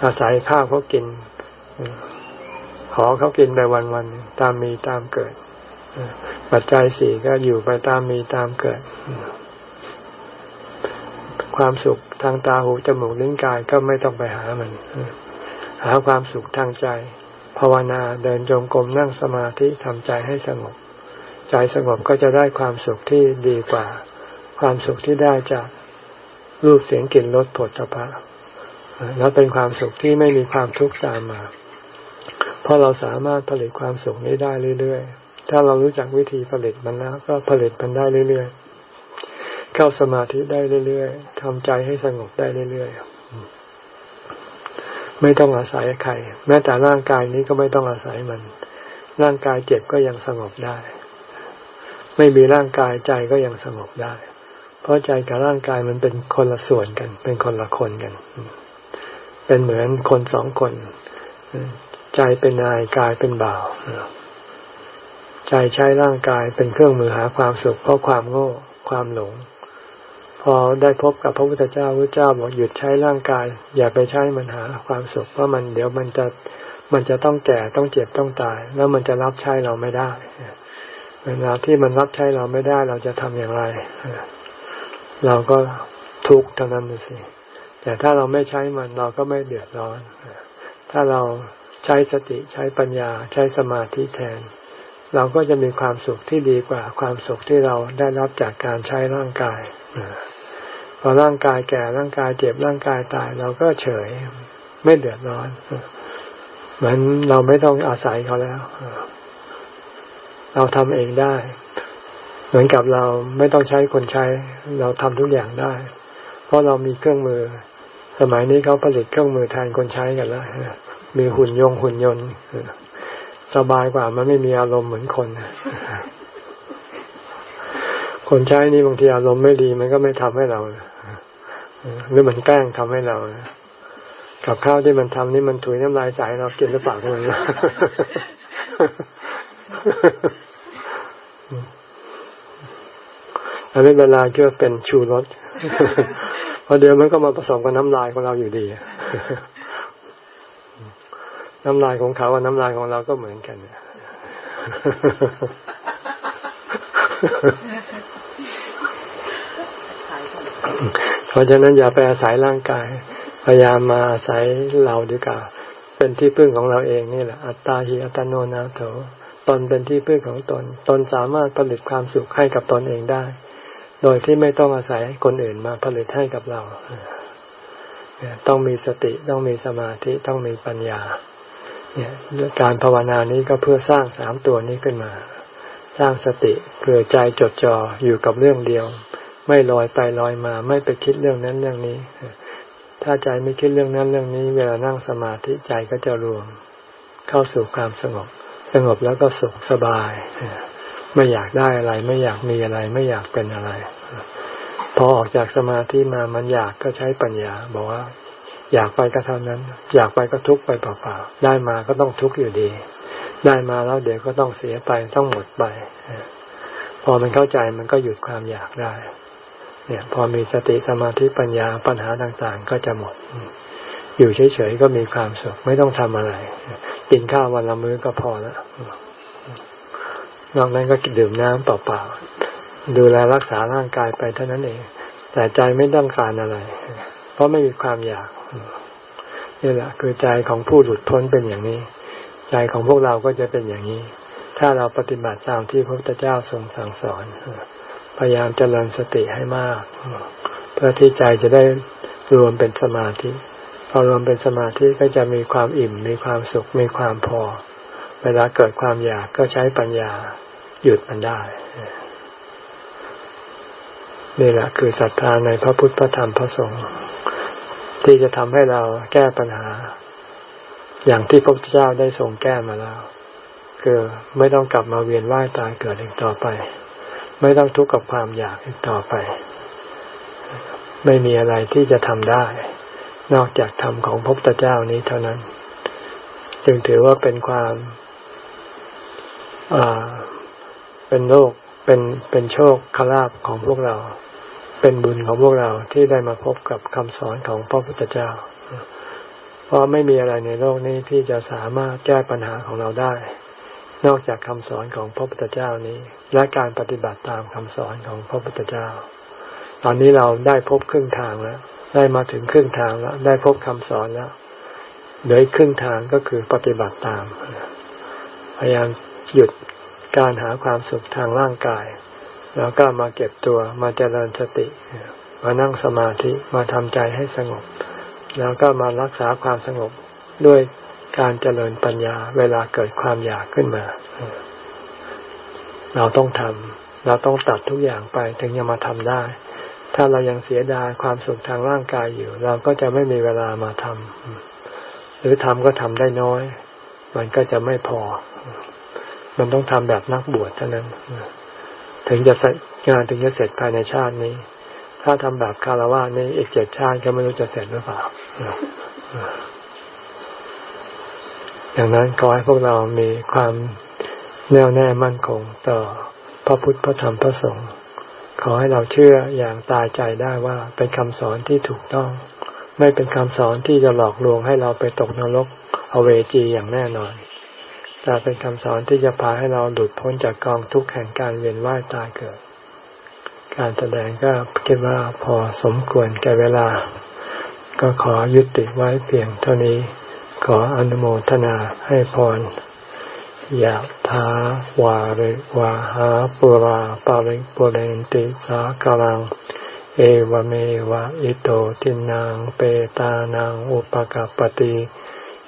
อาศัยข้าวเขากิน ขอเขากินไปวันๆตามมีตามเกิด ปัจจัยสี่ก็อยู่ไปตามมีตามเกิด ความสุขทางตาหูจมูกลิ้นกายก็ไม่ต้องไปหามัน หาความสุขทางใจ ภาวนาเดินจงกรมนั่งสมาธิทำใจให้สงบ ใจสงบก็จะได้ความสุขที่ดีกว่า ความสุขที่ได้จากรูปเสียงกลิ่นรสผลตภะแล้วเป็นความสุขที่ไม่มีความทุกข์ตามมา เพราะเราสามารถผลิตความสุขนี้ได้เรื่อยๆ ถ้าเรารู้จักวิธีผลิตมันแล้วก็ผลิตมันได้เรื่อยๆ เข้าสมาธิได้เรื่อยๆทำใจให้สงบได้เรื่อยๆ ไม่ต้องอาศัยใคร แม้แต่ร่างกายนี้ก็ไม่ต้องอาศัยมัน ร่างกายเจ็บก็ยังสงบได้ ไม่มีร่างกายใจก็ยังสงบได้ เพราะใจกับร่างกายมันเป็นคนละส่วนกัน เป็นคนละคนกัน เป็นเหมือนคนสองคน ใจเป็นนายกายเป็นบ่าวใจใช้ร่างกายเป็นเครื่องมือหาความสุขเพราะความโง่ความหลง พอได้พบกับพระพุทธเจ้าพระเจ้าบอกหยุดใช้ร่างกาย อย่าไปใช้มันหาความสุขเพราะมันเดี๋ยวมันจะมันจะต้องแก่ต้องเจ็บต้องตาย แล้วมันจะรับใช้เราไม่ได้เวลาที่มันรับใช้เราไม่ได้เราจะทำอย่างไร เราก็ทุกข์เท่านั้นสิแต่ถ้าเราไม่ใช้มันเราก็ไม่เดือดร้อน ถ้าเรา ใช้สติใช้ปัญญาใช้สมาธิแทน เราก็จะมีความสุขที่ดีกว่าความสุขที่เราได้รับจากการใช้ร่างกายพอร่างกายแก่ร่างกายเจ็บร่างกายตาย เราก็เฉย ไม่เดือดร้อนเหมือนเราไม่ต้องอาศัยเขาแล้ว เราทำเองได้ เหมือนกับเราไม่ต้องใช้คนใช้ เราทำทุกอย่างได้ เพราะเรามีเครื่องมือ สมัยนี้เขาผลิตเครื่องมือแทนคนใช้กันแล้ว มีหุ่นยงหุ่นยนต์สบายกว่ามันไม่มีอารมณ์เหมือนคนคนใช้นี่บางทีอารมณ์ไม่ดีมันก็ไม่ทำให้เราหรือมันแกล้งทำให้เรากับข้าวที่มันทำนี่มันถุยน้ำลายใส่เรากินหรือเปล่าก็ไม่รู้อันนี้เวลาเกี่ยวเป็นชูรสพอเดี๋ยวมันก็มาผสมกับน้ำลายของเราอยู่ดี น้ำลายของเขากับน้ำลายของเราก็เหมือนกันเพราะฉะนั้นอย่าไปอาศัยร่างกาย พยายามมาอาศัยเราดีกว่าเป็นที่พึ่งของเราเองนี่แหละ อัตตาหิอัตโนนาโถตนเป็นที่พึ่งของตน ตนสามารถผลิตความสุขให้กับตนเองได้ โดยที่ไม่ต้องอาศัยคนอื่นมาผลิตให้กับเรา ต้องมีสติ ต้องมีสมาธิ ต้องมีปัญญา การภาวนานี้ก็เพื่อสร้างสามตัวนี้ขึ้นมา สร้างสติคือใจจดจ่ออยู่กับเรื่องเดียว ไม่ลอยไปลอยมา ไม่ไปคิดเรื่องนั้นเรื่องนี้ ถ้าใจไม่คิดเรื่องนั้นเรื่องนี้ เวลานั่งสมาธิใจก็จะรวม เข้าสู่ความสงบ สงบแล้วก็สุขสบาย ไม่อยากได้อะไร ไม่อยากมีอะไร ไม่อยากเป็นอะไรพอออกจากสมาธิมามันอยากก็ใช้ปัญญา บอกว่า อยากไปก็เท่านั้น อยากไปก็ทุกไปเปล่าๆได้มาก็ต้องทุกอยู่ดี ได้มาแล้วเดี๋ยวก็ต้องเสียไปต้องหมดไปพอมันเข้าใจมันก็หยุดความอยากได้ เนี่ย พอมีสติสมาธิปัญญาปัญหาต่างๆ ก็จะหมด อยู่เฉยๆก็มีความสุขไม่ต้องทำอะไร กินข้าววันละมื้อก็พอแล้วนอกนั้นก็ดื่มน้ำเปล่าๆดูแลรักษาร่างกายไปเท่านั้นเอง แต่ใจไม่ต้องการอะไร เพราะไม่มีความอยากนี่แหละคือใจของผู้หลุดพ้นเป็นอย่างนี้ ใจของพวกเราก็จะเป็นอย่างนี้ ถ้าเราปฏิบัติตามที่พระพุทธเจ้าทรงสั่งสอนพยายามเจริญสติให้มาก เพื่อที่ใจจะได้รวมเป็นสมาธิพอรวมเป็นสมาธิก็จะมีความอิ่ม มีความสุข มีความพอ เวลาเกิดความอยากก็ใช้ปัญญาหยุดมันได้นี่แหละคือศรัทธาในพระพุทธพระธรรมพระสงฆ์ ที่จะทำให้เราแก้ปัญหา อย่างที่พระพุทธเจ้าได้ทรงแก้มาแล้ว คือไม่ต้องกลับมาเวียนว่ายตายเกิดอีกต่อไป ไม่ต้องทุกข์กับความอยากอีกต่อไป ไม่มีอะไรที่จะทำได้ นอกจากธรรมของพระพุทธเจ้านี้เท่านั้น จึงถือว่าเป็นความเป็นโลกเป็นเป็นโชคคลาบของพวกเรา เป็นบุญของพวกเราที่ได้มาพบกับคำสอนของพระพุทธเจ้า เพราะไม่มีอะไรในโลกนี้ที่จะสามารถแก้ปัญหาของเราได้ นอกจากคำสอนของพระพุทธเจ้านี้ และการปฏิบัติตามคำสอนของพระพุทธเจ้า ตอนนี้เราได้พบครึ่งทางแล้ว ได้มาถึงครึ่งทางแล้ว ได้พบคำสอนแล้วเหลือครึ่งทางก็คือปฏิบัติตาม พยายามหยุดการหาความสุขทางร่างกาย แล้วก็มาเก็บตัวมาเจริญสติ มานั่งสมาธิมาทำใจให้สงบ แล้วก็มารักษาความสงบด้วยการเจริญปัญญาเวลาเกิดความอยากขึ้นมา เราต้องทำเราต้องตัดทุกอย่างไปถึงจะมาทำได้ ถ้าเรายังเสียดายความสุขทางร่างกายอยู่ เราก็จะไม่มีเวลามาทำหรือทำก็ทำได้น้อย มันก็จะไม่พอ มันต้องทำแบบนักบวชเท่านั้น ถึงจะเสร็จงานถึงจะเสร็จภายในชาตินี้ ถ้าทำแบบคารวะนี่อีกเจ็ดชาติก็ไม่รู้จะเสร็จหรือเปล่าอย่างนั้นขอให้พวกเรามีความแน่วแน่มั่นคงต่อพระพุทธพระธรรมพระสงฆ์ขอให้เราเชื่ออย่างตายใจได้ว่าเป็นคำสอนที่ถูกต้อง ไม่เป็นคำสอนที่จะหลอกลวงให้เราไปตกนรกอเวจีอย่างแน่นอน แต่เป็นคำสอนที่จะพาให้เราหลุดพ้นจากกองทุกข์แห่งการเวียนว่ายตายเกิด การแสดงก็คิดว่าพอสมควรแก่เวลา ก็ขอยุติไว้เพียงเท่านี้ ขออนุโมทนาให้พรยะถาวาริวาหาปุราปาริปุเรนติสากลัง เอวเมวะอิโตทินังเปตานังอุปกปติ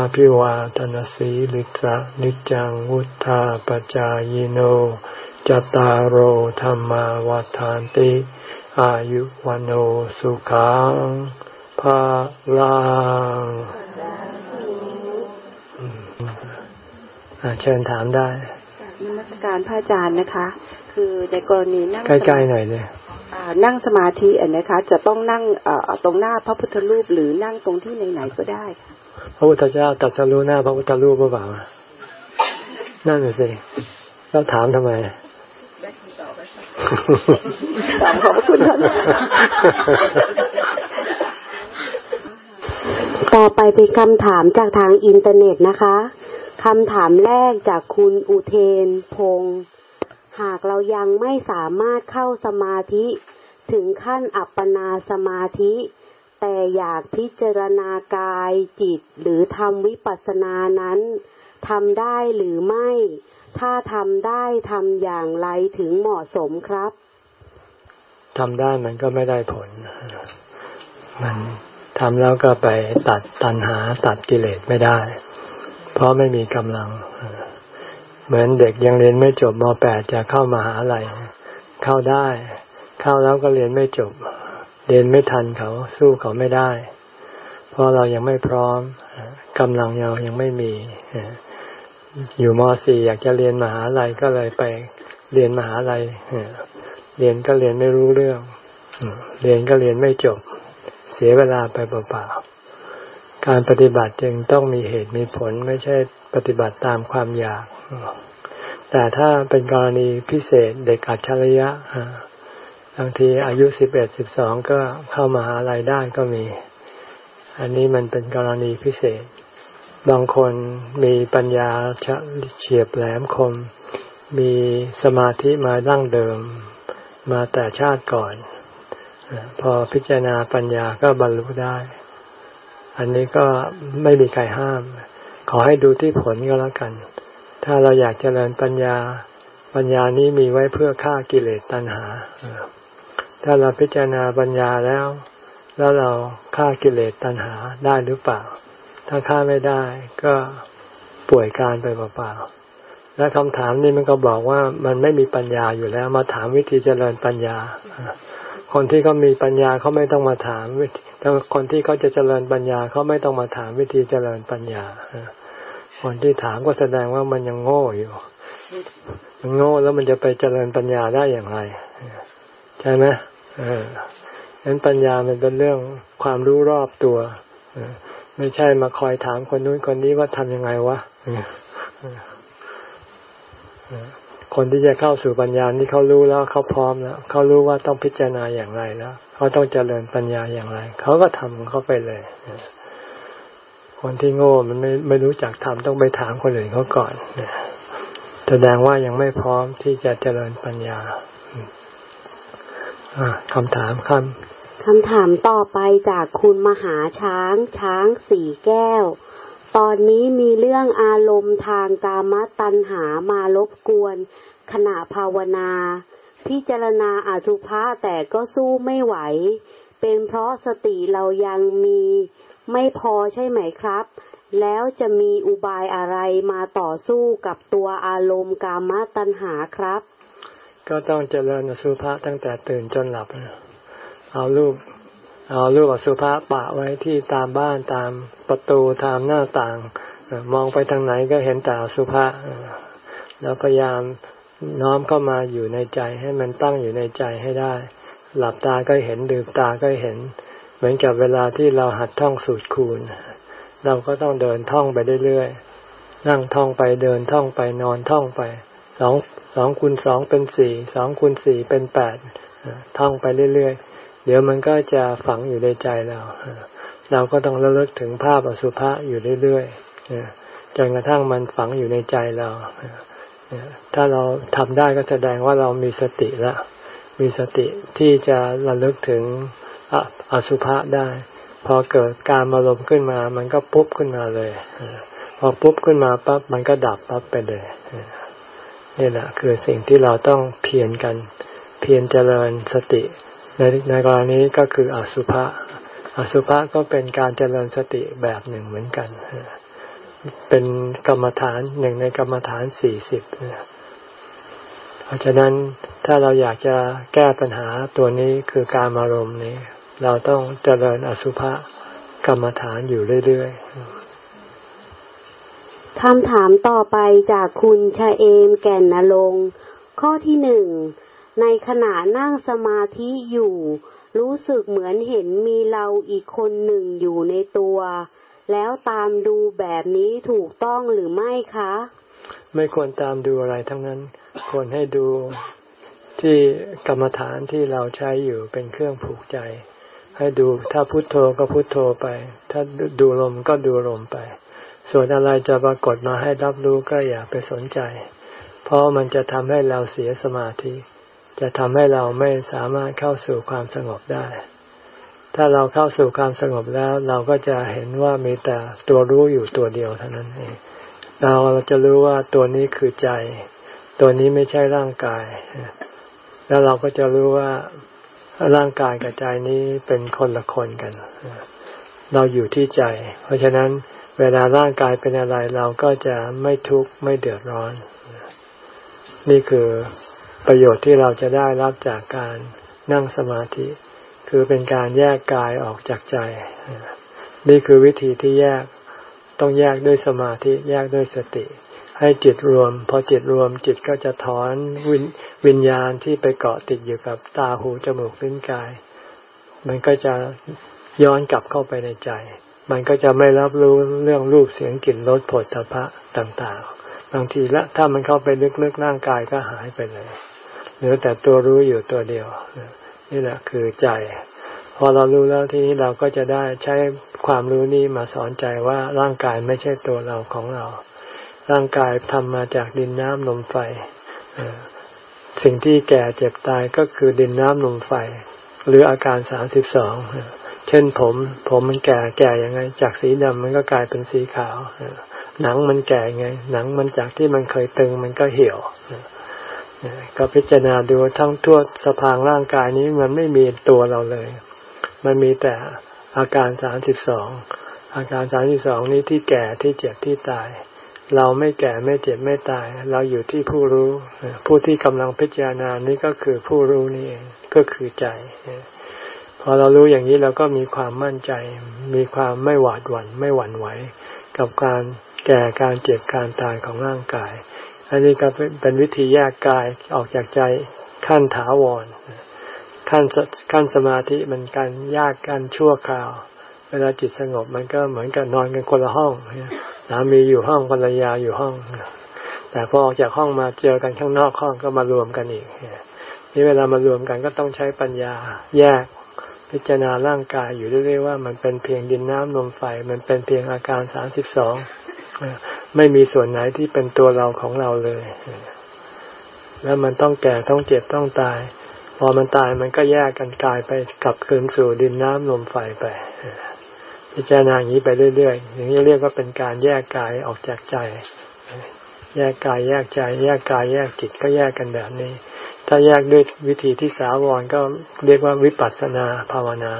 อภิวาทนสีลิสะนิจังวุธาปจายโน จตารโหธรรมาวาทานติ อายุวันโอสุขังพลังเชิญถามได้นมัสการพระอาจารย์นะคะ คือในกรณีนั่งใกล้ๆหน่อยเลยนั่งสมาธินะคะ จะต้องนั่งตรงหน้าพระพุทธรูปหรือนั่งตรงที่ไหนๆก็ได้ พระพุทธเจ้าตัดสรู้หน้าพระพุทธรูปหรือเปล่านั่นสิแล้วถามทำไมขอบคุณท่านต่อไปเป็นคำถามจากทางอินเทอร์เน็ตนะคะคำถามแรกจากคุณอุเทนพงศ์หากเรายังไม่สามารถเข้าสมาธิถึงขั้นอัปปนาสมาธิ แต่อยากพิจารณากายจิตหรือทำวิปัสสนานั้นทำได้หรือไม่ ถ้าทำได้ทำอย่างไรถึงเหมาะสมครับทำได้มันก็ไม่ได้ผล มันทำแล้วก็ไปตัดตัณหาตัดกิเลสไม่ได้ เพราะไม่มีกำลัง เหมือนเด็กยังเรียนไม่จบม .8 จะเข้ามาหาอะไรเข้าได้ เข้าแล้วก็เรียนไม่จบ เรียนไม่ทันเขาสู้เขาไม่ได้ เพราะเรายังไม่พร้อมกำลังเรายังไม่มีอยู่ม .4 อยากจะเรียนมหาลัยก็เลยไปเรียนมหาลัยเรียนก็เรียนไม่รู้เรื่องเรียนก็เรียนไม่จบ เสียเวลาไปเปล่าๆการปฏิบัติจึงต้องมีเหตุมีผลไม่ใช่ปฏิบัติตามความอยาก แต่ถ้าเป็นกรณีพิเศษเด็กอัจฉริยะ บางทีอายุสิบเอ็ดสิบสองก็เข้ามาหาลัยได้ก็มี อันนี้มันเป็นกรณีพิเศษ บางคนมีปัญญาเฉียบแหลมคม มีสมาธิมาดั้งเดิม มาแต่ชาติก่อน พอพิจารณาปัญญาก็บรรลุได้ อันนี้ก็ไม่มีใครห้าม ขอให้ดูที่ผลก็แล้วกัน ถ้าเราอยากเจริญปัญญา ปัญญานี้มีไว้เพื่อฆ่ากิเลสตัณหา ถ้าเราพิจารณาปัญญาแล้ว แล้วเราฆ่ากิเลสตัณหาได้หรือเปล่า ถ้าฆ่าไม่ได้ก็ป่วยการไปเปล่าๆและคำถามนี้มันก็บอกว่ามันไม่มีปัญญาอยู่แล้วมาถามวิธีเจริญปัญญา คนที่เขามีปัญญาเขาไม่ต้องมาถามแต่คนที่เขาจะเจริญปัญญาเขาไม่ต้องมาถามวิธีเจริญปัญญาคนที่ถามก็แสดงว่ามันยังโง่อยู่มันโง่แล้วมันจะไปเจริญปัญญาได้อย่างไร ใช่ไหม เออนั้นปัญญามันเป็นเรื่องความรู้รอบตัวไม่ใช่มาคอยถามคนนู้นคนนี้ว่าทำยังไงวะคนที่จะเข้าสู่ปัญญานี่เขารู้แล้วเขาพร้อมแล้วเขารู้ว่าต้องพิจารณาอย่างไรแล้วเขาต้องเจริญปัญญาอย่างไรเขาก็ทำของเขาไปเลยคนที่โง่มันไม่ไม่รู้จักทำต้องไปถามคนอื่นเขาก่อนแสดงว่ายังไม่พร้อมที่จะเจริญปัญญา คำถามคำคำถามต่อไปจากคุณมหาช้างช้างสี่แก้ว ตอนนี้มีเรื่องอารมณ์ทางกามตัณหามารบกวน ขณะภาวนา พิจารณาอาสุภะแต่ก็สู้ไม่ไหว เป็นเพราะสติเรายังมีไม่พอใช่ไหมครับ แล้วจะมีอุบายอะไรมาต่อสู้กับตัวอารมณ์กามตัณหาครับ ก็ต้องเจริญอสุภะตั้งแต่ตื่นจนหลับ เอารูป เอารูปอสุภะปะไว้ที่ตามบ้านตามประตูตามหน้าต่าง มองไปทางไหนก็เห็นแต่อสุภะแล้วพยายามน้อมเข้ามาอยู่ในใจให้มันตั้งอยู่ในใจให้ได้ หลับตาก็เห็นดื่มตาก็เห็น เหมือนกับเวลาที่เราหัดท่องสูตรคูณ เราก็ต้องเดินท่องไปเรื่อยๆนั่งท่องไปเดินท่องไปนอนท่องไป สองสองคูณสองเป็นสี่สองคูณสี่เป็นแปดท่องไปเรื่อยๆ เดี๋ยวมันก็จะฝังอยู่ในใจเราเราก็ต้องระลึกถึงภาพอสุภะอยู่เรื่อยๆจนกระทั่งมันฝังอยู่ในใจเราถ้าเราทำได้ก็แสดงว่าเรามีสติแล้วมีสติที่จะระลึกถึงอสุภะได้ พอเกิดการอารมณ์ขึ้นมา มันก็ปุ๊บขึ้นมาเลย พอปุ๊บขึ้นมาปั๊บมันก็ดับปั๊บไปเลย นี่แหละคือสิ่งที่เราต้องเพียรกัน เพียรเจริญสติ ในในกรณีก็คืออสุภะอสุภะก็เป็นการเจริญสติแบบหนึ่งเหมือนกัน เป็นกรรมฐานหนึ่งในกรรมฐานสี่สิบเพราะฉะนั้นถ้าเราอยากจะแก้ปัญหาตัวนี้คือการอารมณ์นี้ เราต้องเจริญอสุภะกรรมฐานอยู่เรื่อยๆ คำถามต่อไปจากคุณชาเอมแก่นนรงข้อที่หนึ่ง ในขณะนั่งสมาธิอยู่ รู้สึกเหมือนเห็นมีเราอีกคนหนึ่งอยู่ในตัว แล้วตามดูแบบนี้ถูกต้องหรือไม่คะ ไม่ควรตามดูอะไรทั้งนั้น ควรให้ดูที่กรรมฐานที่เราใช้อยู่เป็นเครื่องผูกใจ ให้ดูถ้าพุโทโธก็พุโทโธไป ถ้าดูลมก็ดูลมไป ส่วนอะไรจะปรากฏมาให้รับรู้ก็อย่าไปสนใจ เพราะมันจะทำให้เราเสียสมาธิ จะทำให้เราไม่สามารถเข้าสู่ความสงบได้ ถ้าเราเข้าสู่ความสงบแล้ว เราก็จะเห็นว่ามีแต่ตัวรู้อยู่ตัวเดียวเท่านั้นเองเราจะรู้ว่าตัวนี้คือใจ ตัวนี้ไม่ใช่ร่างกาย แล้วเราก็จะรู้ว่าร่างกายกับใจนี้เป็นคนละคนกัน เราอยู่ที่ใจ เพราะฉะนั้น เวลาร่างกายเป็นอะไรเราก็จะไม่ทุกข์ไม่เดือดร้อน นี่คือประโยชน์ที่เราจะได้รับจากการนั่งสมาธิ คือเป็นการแยกกายออกจากใจ นี่คือวิธีที่แยกต้องแยกด้วยสมาธิแยกด้วยสติ ให้จิตรวม พอจิตรวมจิตก็จะถอนวิญวญญาณที่ไปเกาะติดอยู่กับตาหูจมูกลิ้นกาย มันก็จะย้อนกลับเข้าไปในใจ มันก็จะไม่รับรู้เรื่องรูปเสียงกลิ่นรสผลตภะต่างๆ บางทีละถ้ามันเข้าไปลึกๆร่างกายก็หายไปเลยเหลือแต่ตัวรู้อยู่ตัวเดียว นี่แหละคือใจ พอเรารู้แล้วทีนี้เราก็จะได้ใช้ความรู้นี้มาสอนใจว่าร่างกายไม่ใช่ตัวเราของเรา ร่างกายทำมาจากดินน้ำลมไฟสิ่งที่แก่เจ็บตายก็คือดินน้ำลมไฟ หรืออาการสามสิบสอง เช่นผม ผมมันแก่แก่ยังไง จากสีดำมันก็กลายเป็นสีขาวหนังมันแก่ไง หนังมันจากที่มันเคยตึงมันก็เหี่ยวก็พิจารณาดูทั้งทั่วสภางร่างกายนี้มันไม่มีตัวเราเลย มันมีแต่อาการสามสิบสองอาการสามสิบสองนี้ที่แก่ที่เจ็บที่ตาย เราไม่แก่ไม่เจ็บไม่ตาย เราอยู่ที่ผู้รู้ ผู้ที่กำลังพิจารณานี้ก็คือผู้รู้นี่เองก็คือใจ อเรารู้อย่างนี้เราก็มีความมั่นใจ มีความไม่หวาดหวัน่นไม่หวั่นไหว กับการแก่การเจ็บการตายของร่างกาย อันนี้ก็เป็นวิธีแยกกายออกจากใจขั้นถาวร ขั้นขั้นสมาธิมันการยากการชั่วคราว เวลาจิตสงบมันก็เหมือนกับนอนกันคนละห้องสามีอยู่ห้องภรรยาอยู่ห้อง แต่พอออกจากห้องมาเจอกันข้างนอกห้องก็มารวมกันอีกนี่เวลามารวมกันก็ต้องใช้ปัญญาแยก พิจารณาร่างกายอยู่เรื่อยๆว่ามันเป็นเพียงดินน้ำลมไฟ มันเป็นเพียงอาการสามสิบสองไม่มีส่วนไหนที่เป็นตัวเราของเราเลย แล้วมันต้องแก่ต้องเจ็บต้องตาย พอมันตายมันก็แยกกันกลายไปกลับคืนสู่ดินน้ำลมไฟไป พิจารณาอย่างนี้ไปเรื่อยๆ อย่างนี้เรียกว่าเป็นการแยกกายออกจากใจ แยกกายแยกใจ แยกกายแยกจิตก็แยกกันแบบนี้ ถ้าแยกด้วยวิธีที่สาวรก็เรียกว่าวิปัสสนาภาวนา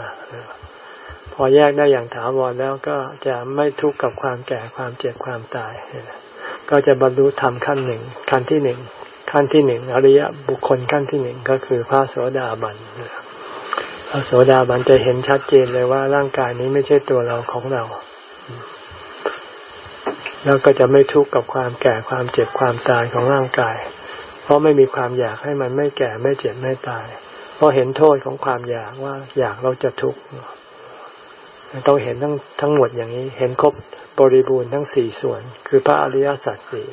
พอแยกได้อย่างถาวรแล้วก็จะไม่ทุกข์กับความแก่ความเจ็บความตาย ก็จะบรรลุธรรมขั้นหนึ่งขั้นที่หนึ่งขั้นที่หนึ่งอริยบุคคลขั้นที่หนึ่งก็คือพระโสดาบันพระโสดาบันจะเห็นชัดเจนเลยว่าร่างกายนี้ไม่ใช่ตัวเราของเรา แล้วก็จะไม่ทุกข์กับความแก่ความเจ็บความตายของร่างกาย เพราะไม่มีความอยากให้มันไม่แก่ไม่เจ็บไม่ตาย เพราะเห็นโทษของความอยากว่าอยากเราจะทุกข์ต้องเห็นทั้งทั้งหมดอย่างนี้ เห็นครบบริบูรณ์ทั้งสี่ส่วน คือพระอริยสัจสี่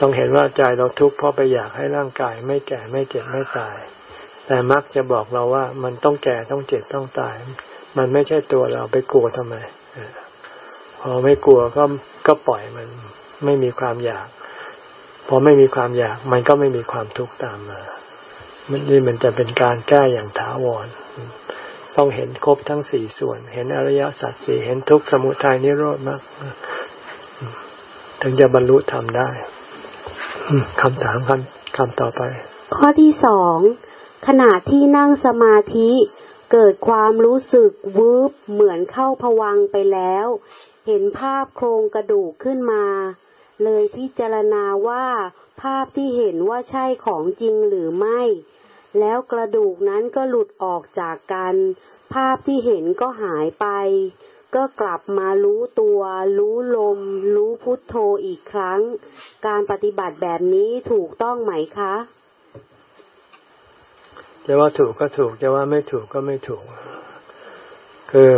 ต้องเห็นว่าใจเราทุกข์เพราะไปอยากให้ร่างกาย ไม่แก่ไม่เจ็บไม่ตาย แต่มักจะบอกเราว่า มันต้องแก่ต้องเจ็บต้องตาย มันไม่ใช่ตัวเราไปกลัวทำไมพอไม่กลัวก็ก็ปล่อยมัน ไม่มีความอยาก พอไม่มีความอยากมันก็ไม่มีความทุกข์ตามมามันนี่มันจะเป็นการแก้อย่างถาวร ต้องเห็นครบทั้งสี่ส่วน เห็นอริยสัจสี่เห็นทุกข์สมุทัยนิโรธมากถึงจะบรรลุธรรมได้คำถามคำคำต่อไป ข้อที่สองขณะที่นั่งสมาธิเกิดความรู้สึกวืบเหมือนเข้าผวังไปแล้ว เห็นภาพโครงกระดูกขึ้นมา เลยพิจารณาว่าภาพที่เห็นว่าใช่ของจริงหรือไม่ แล้วกระดูกนั้นก็หลุดออกจากกัน ภาพที่เห็นก็หายไป ก็กลับมารู้ตัว รู้ลม รู้พุทโธอีกครั้ง การปฏิบัติแบบนี้ถูกต้องไหมคะจะว่าถูกก็ถูกจะว่าไม่ถูกก็ไม่ถูก คือ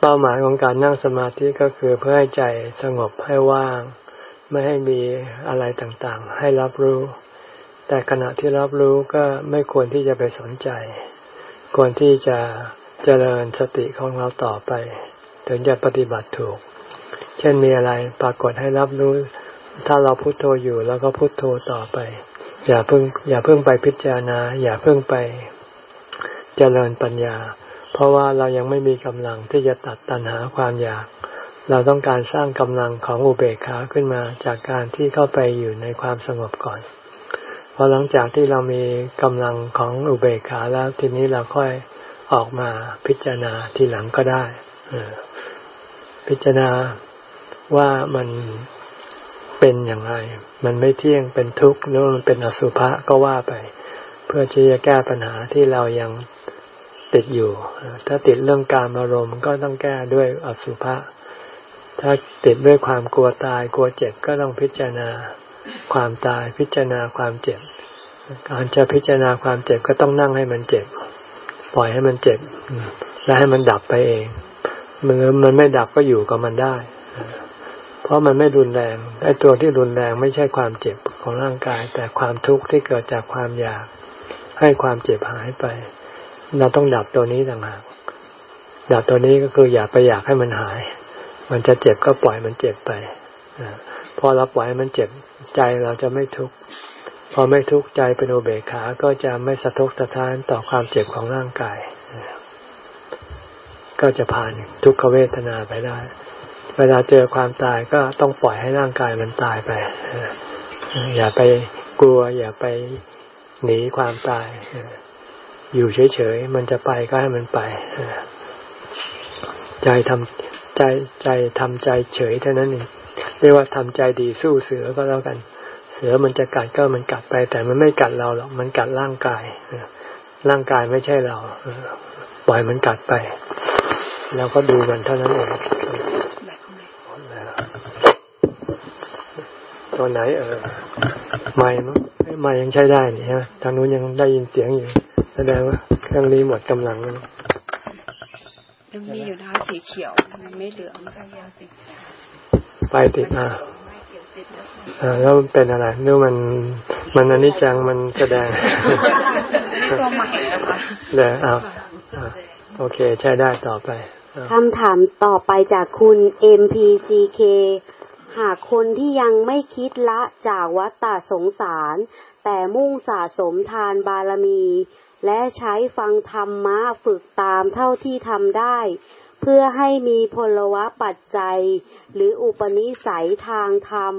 เป้าหมายของการนั่งสมาธิก็คือเพื่อให้ใจสงบให้ว่าง ไม่ให้มีอะไรต่างๆ ให้รับรู้ แต่ขณะที่รับรู้ก็ไม่ควรที่จะไปสนใจ ควรที่จะเจริญสติของเราต่อไป ถึงจะปฏิบัติถูก เช่นมีอะไรปรากฏให้รับรู้ ถ้าเราพุโทโธอยู่แล้วก็พุโทโธต่อไป อย่าเพิ่งอย่าเพิ่งไปพิจารณา อย่าเพิ่งไปเจริญปัญญา ราะว่าเรายังไม่มีกำลังที่จะตัดตัณหาความอยาก เราต้องการสร้างกำลังของอุเบกขาขึ้นมาจากการที่เข้าไปอยู่ในความสงบก่อนพอหลังจากที่เรามีกำลังของอุเบกขาแล้วทีนี้เราค่อยออกมาพิจารณาทีหลังก็ได้พิจารณาว่ามันเป็นอย่างไร มันไม่เที่ยงเป็นทุกข์หรือมันเป็นอสุภะก็ว่าไป เพื่อที่จะแก้ปัญหาที่เรายัง ติดอยู่ ถ้าติดเรื่องการอารมณ์ก็ต้องแก้ด้วยอสุภะ ถ้าติดด้วยความกลัวตายกลัวเจ็บก็ต้องพิจารณาความตายพิจารณาความเจ็บ การจะพิจารณาความเจ็บก็ต้องนั่งให้มันเจ็บ ปล่อยให้มันเจ็บ แล้วให้มันดับไปเองมันมันไม่ดับก็อยู่กับมันได้ เพราะมันไม่รุนแรงไอ้ตัวที่รุนแรงไม่ใช่ความเจ็บของร่างกาย แต่ความทุกข์ที่เกิดจากความอยาก ให้ความเจ็บหายไป เราต้องดับตัวนี้ต่างหากดับตัวนี้ก็คืออย่าไปอยากให้มันหาย มันจะเจ็บก็ปล่อยมันเจ็บไปพอเราปล่อยมันเจ็บใจเราจะไม่ทุกข์พอไม่ทุกข์ใจเป็นโอเบคาก็จะไม่สะทกสะท้านต่อความเจ็บของร่างกาย ก็จะผ่านทุกขเวทนาไปได้ เวลาเจอความตายก็ต้องปล่อยให้ร่างกายมันตายไป อย่าไปกลัว อย่าไปหนีความตาย อยู่เฉยๆ มันจะไปก็ให้มันไปใจทำใจใจทำใจเฉยเท่านั้นเองเรียกว่าทำใจดีสู้เสือก็แล้วกัน เสือมันจะกัดก็มันกัดไป แต่มันไม่กัดเราหรอกมันกัดร่างกายร่างกายไม่ใช่เราปล่อยมันกัดไปแล้วก็ดูมันเท่านั้นเองตัวไหนเออไม่ไม่ยังใช้ได้นี่ฮะทางนู้นยังได้ยินเสียงอยู่ แสดงว่าเครื่องนี้หมดกำลังแล้วยังมีอยู่นะสีเขียวมันไม่เหลืองไปติดอ่าอ่าแล้วเป็นอะไรนู่มันมันอนิจจังมันแสดงตัวใหม่นะคะเดี๋ยวเอาโอเค ใช้ได้ต่อไปคำถามต่อไปจากคุณ MPCK หากคนที่ยังไม่คิดละจากวัฏฏะสงสาร แต่มุ่งสะสมทานบารมี และใช้ฟังธรรมะฝึกตามเท่าที่ทำได้ เพื่อให้มีพลวะปัจจัย หรืออุปนิสัยทางธรรม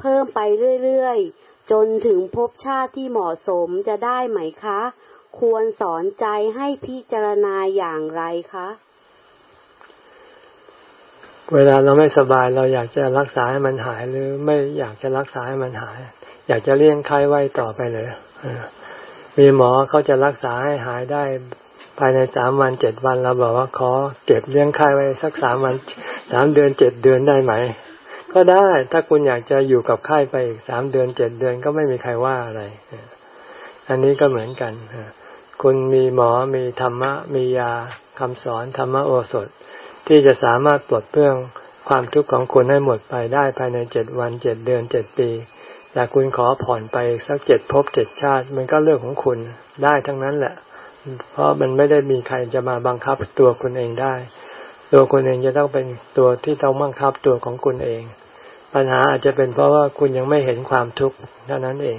เพิ่มไปเรื่อยๆ จนถึงภพชาติที่เหมาะสมจะได้ไหมคะ ควรสอนใจให้พิจารณาอย่างไรคะ เวลาเราไม่สบายเราอยากจะรักษาให้มันหายหรือไม่อยากจะรักษาให้มันหาย อยากจะเลี้ยงไข้ไว้ต่อไปเลย มีหมอเขาจะรักษาให้หายได้ภายในสามวันเจ็ดวันเราบอกว่าขอเก็บเลี้ยงไข้ไว้สักสามวันสามเดือนเจ็ดเดือนได้ไหม ก็ได้ถ้าคุณอยากจะอยู่กับไข้ไปอีกสามเดือนเจ็ดเดือนก็ไม่มีใครว่าอะไร อันนี้ก็เหมือนกันคุณมีหมอมีธรรมะ มียาคำสอนธรรมโอสถ ที่จะสามารถปลดเปลื้องความทุกข์ของคุณให้หมดไปได้ภายในเจ็ดวันเจ็ดเดือนเจ็ดปี แต่คุณขอผ่อนไปสักเจ็ดภพเจ็ดชาติ มันก็เรื่องของคุณได้ทั้งนั้นแหละ เพราะมันไม่ได้มีใครจะมาบังคับตัวคุณเองได้ ตัวคุณเองจะต้องเป็นตัวที่ต้องบังคับตัวของคุณเอง ปัญหาอาจจะเป็นเพราะว่าคุณยังไม่เห็นความทุกข์เท่านั้นเอง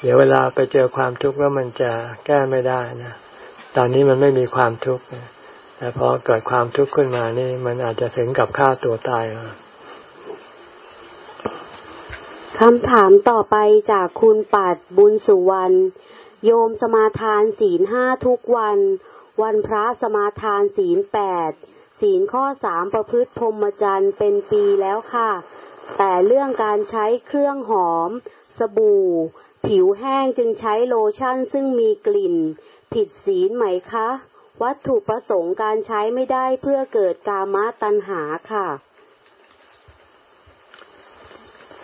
เดี๋ยวเวลาไปเจอความทุกข์แล้วมันจะแก้ไม่ได้นะตอนนี้มันไม่มีความทุกข์แต่พอเกิดความทุกข์ขึ้นมานี่ มันอาจจะถึงกับฆ่าตัวตาย คำถามต่อไปจากคุณปัดบุญสุวรรณโยมสมาทานศีลห้าทุกวัน วันพระสมาทานศีลแปดศีลข้อสามประพฤติพรหมจรรย์เป็นปีแล้วค่ะ แต่เรื่องการใช้เครื่องหอม สบู่ ผิวแห้งจึงใช้โลชั่นซึ่งมีกลิ่น ผิดศีลไหมคะ วัตถุประสงค์การใช้ไม่ได้เพื่อเกิดกามตัณหาค่ะ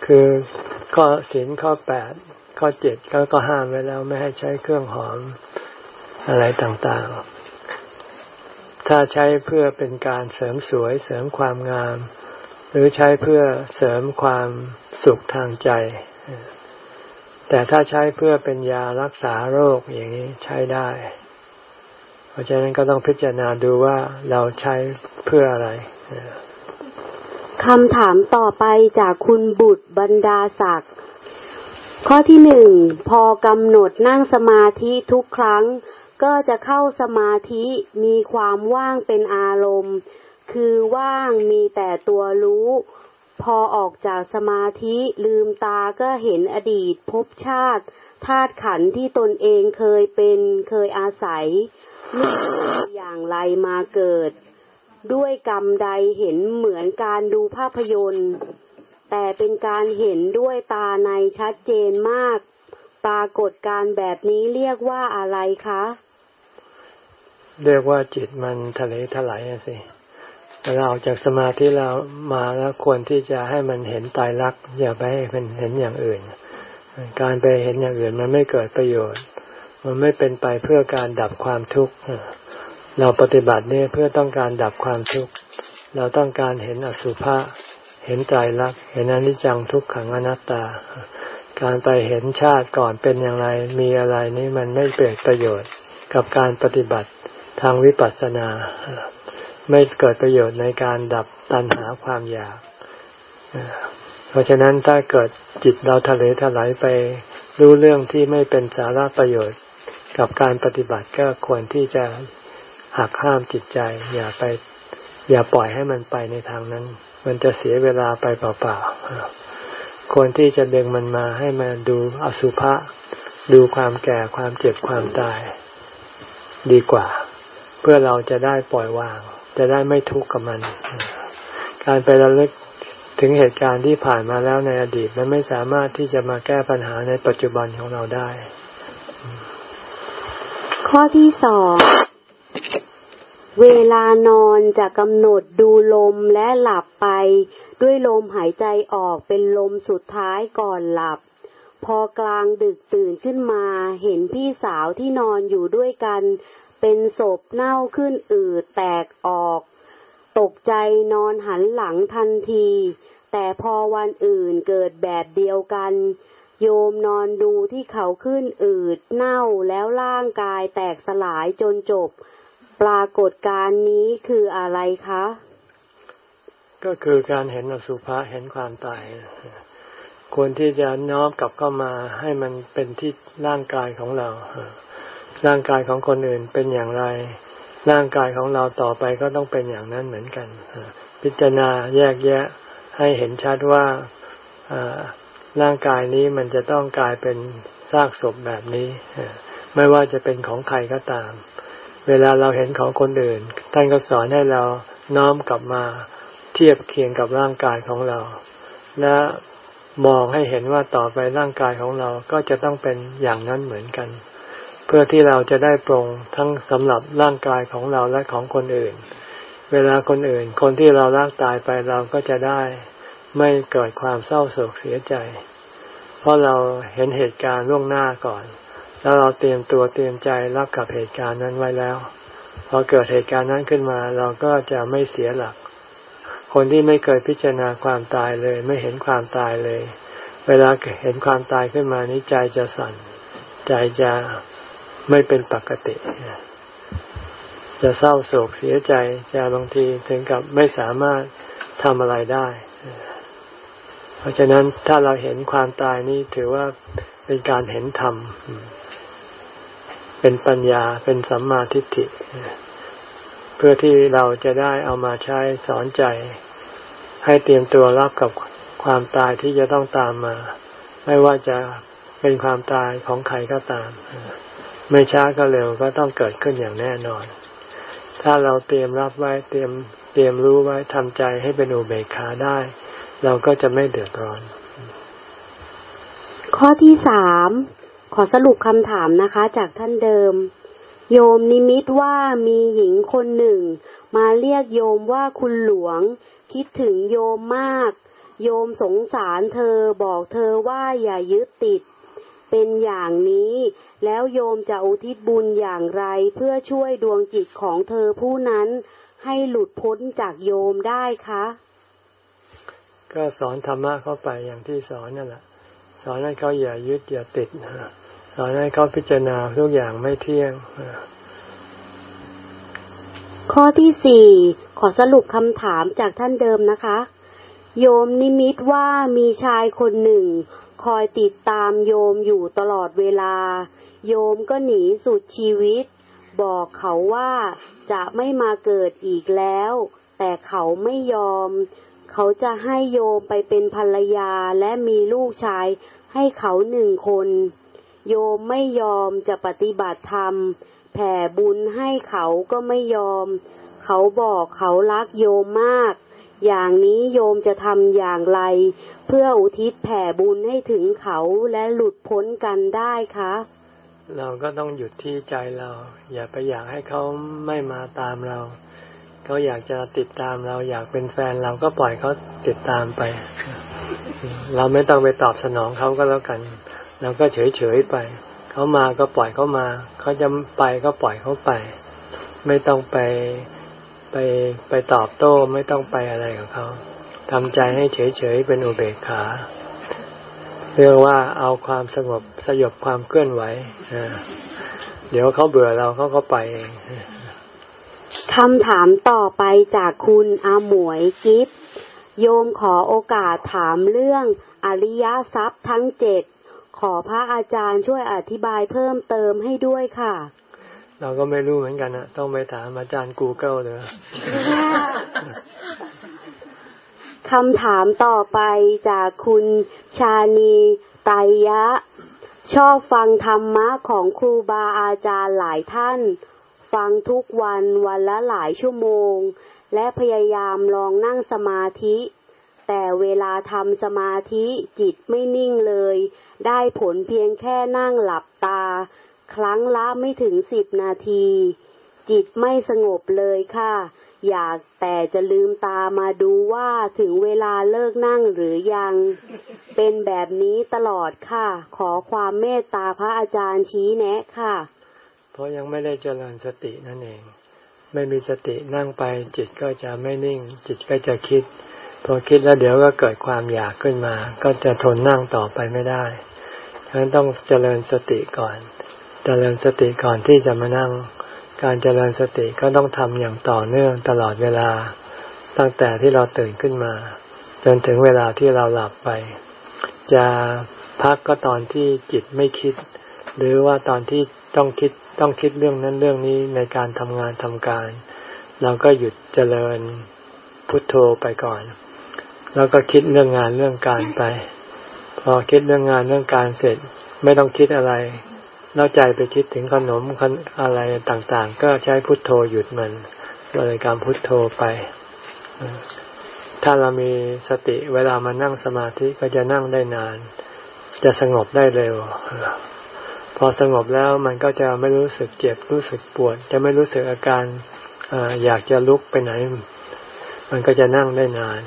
คือข้อศีลข้อแปดข้อเจ็ดก็ก็ห้ามไว้แล้วไม่ให้ใช้เครื่องหอมอะไรต่างๆ ถ้าใช้เพื่อเป็นการเสริมสวยเสริมความงาม หรือใช้เพื่อเสริมความสุขทางใจ แต่ถ้าใช้เพื่อเป็นยารักษาโรคอย่างนี้ใช้ได้ เพราะฉะนั้นก็ต้องพิจารณาดูว่าเราใช้เพื่ออะไร คำถามต่อไปจากคุณบุตรบรรดาศักดิ์ข้อที่หนึ่งพอกำหนดนั่งสมาธิทุกครั้ง ก็จะเข้าสมาธิมีความว่างเป็นอารมณ์ คือว่างมีแต่ตัวรู้ พอออกจากสมาธิลืมตาก็เห็นอดีตภพชาติธาตุขันธ์ที่ตนเองเคยเป็นเคยอาศัยเมื่ออย่างไรมาเกิด ด้วยกรรมใดเห็นเหมือนการดูภาพยนตร์ แต่เป็นการเห็นด้วยตาในชัดเจนมาก ปรากฏการแบบนี้เรียกว่าอะไรคะ เรียกว่าจิตมันทะเลถลายสิเราออกจากสมาธิเรามาแล้วควรที่จะให้มันเห็นตายรักอย่าไปให้มันเห็นอย่างอื่น การไปเห็นอย่างอื่นมันไม่เกิดประโยชน์ มันไม่เป็นไปเพื่อการดับความทุกข์ เราปฏิบัติเนี่ยเพื่อต้องการดับความทุกข์ เราต้องการเห็นอสุภะ เห็นใจรัก เห็นอนิจจังทุกขังอนัตตา การไปเห็นชาติก่อนเป็นอย่างไร มีอะไรนี้มันไม่เกิดประโยชน์กับการปฏิบัติทางวิปัสสนา ไม่เกิดประโยชน์ในการดับตัณหาความอยาก เพราะฉะนั้นถ้าเกิดจิตเราทะเลถลายไปรู้เรื่องที่ไม่เป็นสาระประโยชน์ กับการปฏิบัติก็ควรที่จะ หักห้ามจิตใจ อย่าไป อย่าปล่อยให้มันไปในทางนั้น มันจะเสียเวลาไปเปล่าๆคนที่จะดึงมันมาให้มาดูอสุภะดูความแก่ความเจ็บความตาย ดีกว่า เพื่อเราจะได้ปล่อยวาง จะได้ไม่ทุกข์กับมัน การไประลึกถึงเหตุการณ์ที่ผ่านมาแล้วในอดีตมันไม่สามารถที่จะมาแก้ปัญหาในปัจจุบันของเราได้ ข้อที่สอง เวลานอนจะกำหนดดูลมและหลับไป ด้วยลมหายใจออกเป็นลมสุดท้ายก่อนหลับ พอกลางดึกตื่นขึ้นมาเห็นพี่สาวที่นอนอยู่ด้วยกัน เป็นศพเน่าขึ้นอืดแตกออก ตกใจนอนหันหลังทันที แต่พอวันอื่นเกิดแบบเดียวกัน โยมนอนดูที่เขาขึ้นอืดเน่าแล้วร่างกายแตกสลายจนจบ ปรากฏการนี้คืออะไรคะ ก็คือการเห็นอสุภะเห็นความตาย ควรที่จะน้อมกลับเข้ามาให้มันเป็นที่ร่างกายของเรา ร่างกายของคนอื่นเป็นอย่างไร ร่างกายของเราต่อไปก็ต้องเป็นอย่างนั้นเหมือนกัน พิจารณาแยกแยะให้เห็นชัดว่าร่างกายนี้มันจะต้องกลายเป็นซากศพแบบนี้ ไม่ว่าจะเป็นของใครก็ตาม เวลาเราเห็นของคนอื่น ท่านก็สอนให้เราน้อมกลับมาเทียบเคียงกับร่างกายของเรา และมองให้เห็นว่าต่อไปร่างกายของเราก็จะต้องเป็นอย่างนั้นเหมือนกัน เพื่อที่เราจะได้ปรงทั้งสำหรับร่างกายของเราและของคนอื่น เวลาคนอื่น คนที่เรารักตายไปเราก็จะได้ ไม่เกิดความเศร้าโศกเสียใจ เพราะเราเห็นเหตุการณ์ล่วงหน้าก่อน แล้วเราเตรียมตัวเตรียมใจรับกับเหตุการณ์นั้นไว้แล้วพอเกิดเหตุการณ์นั้นขึ้นมา เราก็จะไม่เสียหลัก คนที่ไม่เคยพิจารณาความตายเลย ไม่เห็นความตายเลย เวลาเห็นความตายขึ้นมานี้ใจจะสั่น ใจจะไม่เป็นปกติ จะเศร้าโศกเสียใจ จะบางทีถึงกับไม่สามารถทำอะไรได้ เพราะฉะนั้นถ้าเราเห็นความตายนี้ถือว่าเป็นการเห็นธรรม เป็นปัญญาเป็นสัมมาทิฏฐิ เพื่อที่เราจะได้เอามาใช้สอนใจ ให้เตรียมตัวรับกับความตายที่จะต้องตามมา ไม่ว่าจะเป็นความตายของใครก็ตาม ไม่ช้าก็เร็วก็ต้องเกิดขึ้นอย่างแน่นอน ถ้าเราเตรียมรับไว้เตรียมเตรียมรู้ไว้ทำใจให้เป็นอุเบกขาได้ เราก็จะไม่เดือดร้อน ข้อที่สาม ขอสรุปคำถามนะคะ จากท่านเดิม โยมนิมิตว่ามีหญิงคนหนึ่ง มาเรียกโยมว่าคุณหลวง คิดถึงโยมมาก โยมสงสารเธอบอกเธอว่าอย่ายึดติด เป็นอย่างนี้ แล้วโยมจะอุทิศบุญอย่างไรเพื่อช่วยดวงจิตของเธอผู้นั้นให้หลุดพ้นจากโยมได้คะ ก็สอนธรรมะเข้าไปอย่างที่สอนนั่นแหละ อนให้เขาอย่ายึดอย่าติดสอนให้เขาพิจารณาทุกอย่างไม่เที่ยงข้อที่สี่ขอสรุปคำถามจากท่านเดิมนะคะ โยมนิมิตว่ามีชายคนหนึ่ง คอยติดตามโยมอยู่ตลอดเวลา โยมก็หนีสุดชีวิต บอกเขาว่าจะไม่มาเกิดอีกแล้ว แต่เขาไม่ยอม เขาจะให้โยมไปเป็นภรรยาและมีลูกชาย ให้เขาหนึ่งคน โยมไม่ยอมจะปฏิบัติธรรม แผ่บุญให้เขาก็ไม่ยอม เขาบอกเขารักโยมมาก อย่างนี้โยมจะทำอย่างไร เพื่ออุทิศแผ่บุญให้ถึงเขาและหลุดพ้นกันได้คะ เราก็ต้องหยุดที่ใจเรา อย่าไปอยากให้เขาไม่มาตามเราเขาอยากจะติดตามเราอยากเป็นแฟนเราก็ปล่อยเขาติดตามไป เราไม่ต้องไปตอบสนองเขาก็แล้วกัน เราก็เฉยเฉยไป เขามาก็ปล่อยเขามา เขาจะไปก็ปล่อยเขาไป ไม่ต้องไปไปไปตอบโต้ไม่ต้องไปอะไรกับเขาทำใจให้เฉยเฉยเป็นอุเบกขาเรียกว่าเอาความสงบสยบความเคลื่อนไหวเดี๋ยวเขาเบื่อเราเขาก็ไปเองคำถามต่อไปจากคุณอาหมวยกิฟ โยมขอโอกาสถามเรื่องอริยทรัพย์ทั้งเจ็ด ขอพระอาจารย์ช่วยอธิบายเพิ่มเติมให้ด้วยค่ะ เราก็ไม่รู้เหมือนกันนะต้องไปถามอาจารย์ Google เลยคำถามต่อไปจากคุณชานีไตยะ ชอบฟังธรรมะของครูบาอาจารย์หลายท่าน ฟังทุกวันวันละหลายชั่วโมง และพยายามลองนั่งสมาธิ แต่เวลาทำสมาธิจิตไม่นิ่งเลย ได้ผลเพียงแค่นั่งหลับตา ครั้งละไม่ถึงสิบนาที จิตไม่สงบเลยค่ะ อยากแต่จะลืมตามาดูว่าถึงเวลาเลิกนั่งหรือยัง เป็นแบบนี้ตลอดค่ะ ขอความเมตตาพระอาจารย์ชี้แนะค่ะ เพราะยังไม่ได้เจริญสตินั่นเอง ไม่มีสตินั่งไป จิตก็จะไม่นิ่ง จิตก็จะคิด พอคิดแล้วเดี๋ยวก็เกิดความอยากขึ้นมา ก็จะทนนั่งต่อไปไม่ได้ฉะนั้นต้องเจริญสติก่อน เจริญสติก่อนที่จะมานั่ง การเจริญสติก็ต้องทำอย่างต่อเนื่องตลอดเวลา ตั้งแต่ที่เราตื่นขึ้นมา จนถึงเวลาที่เราหลับไป จะพักก็ตอนที่จิตไม่คิด หรือว่าตอนที่ต้องคิด ต้องคิดเรื่องนั้นเรื่องนี้ในการทำงานทำการ เราก็หยุดเจริญพุทโธไปก่อน แล้วก็คิดเรื่องงานเรื่องการไป พอคิดเรื่องงานเรื่องการเสร็จไม่ต้องคิดอะไรแล้วใจไปคิดถึงขนมอะไรต่างๆ ก็ใช้พุทโธหยุดมันบริกรรมพุทโธไป ถ้าเรามีสติเวลามานั่งสมาธิก็จะนั่งได้นาน จะสงบได้เร็ว พอสงบแล้วมันก็จะไม่รู้สึกเจ็บรู้สึกปวด จะไม่รู้สึกอาการอยากจะลุกไปไหน มันก็จะนั่งได้นาน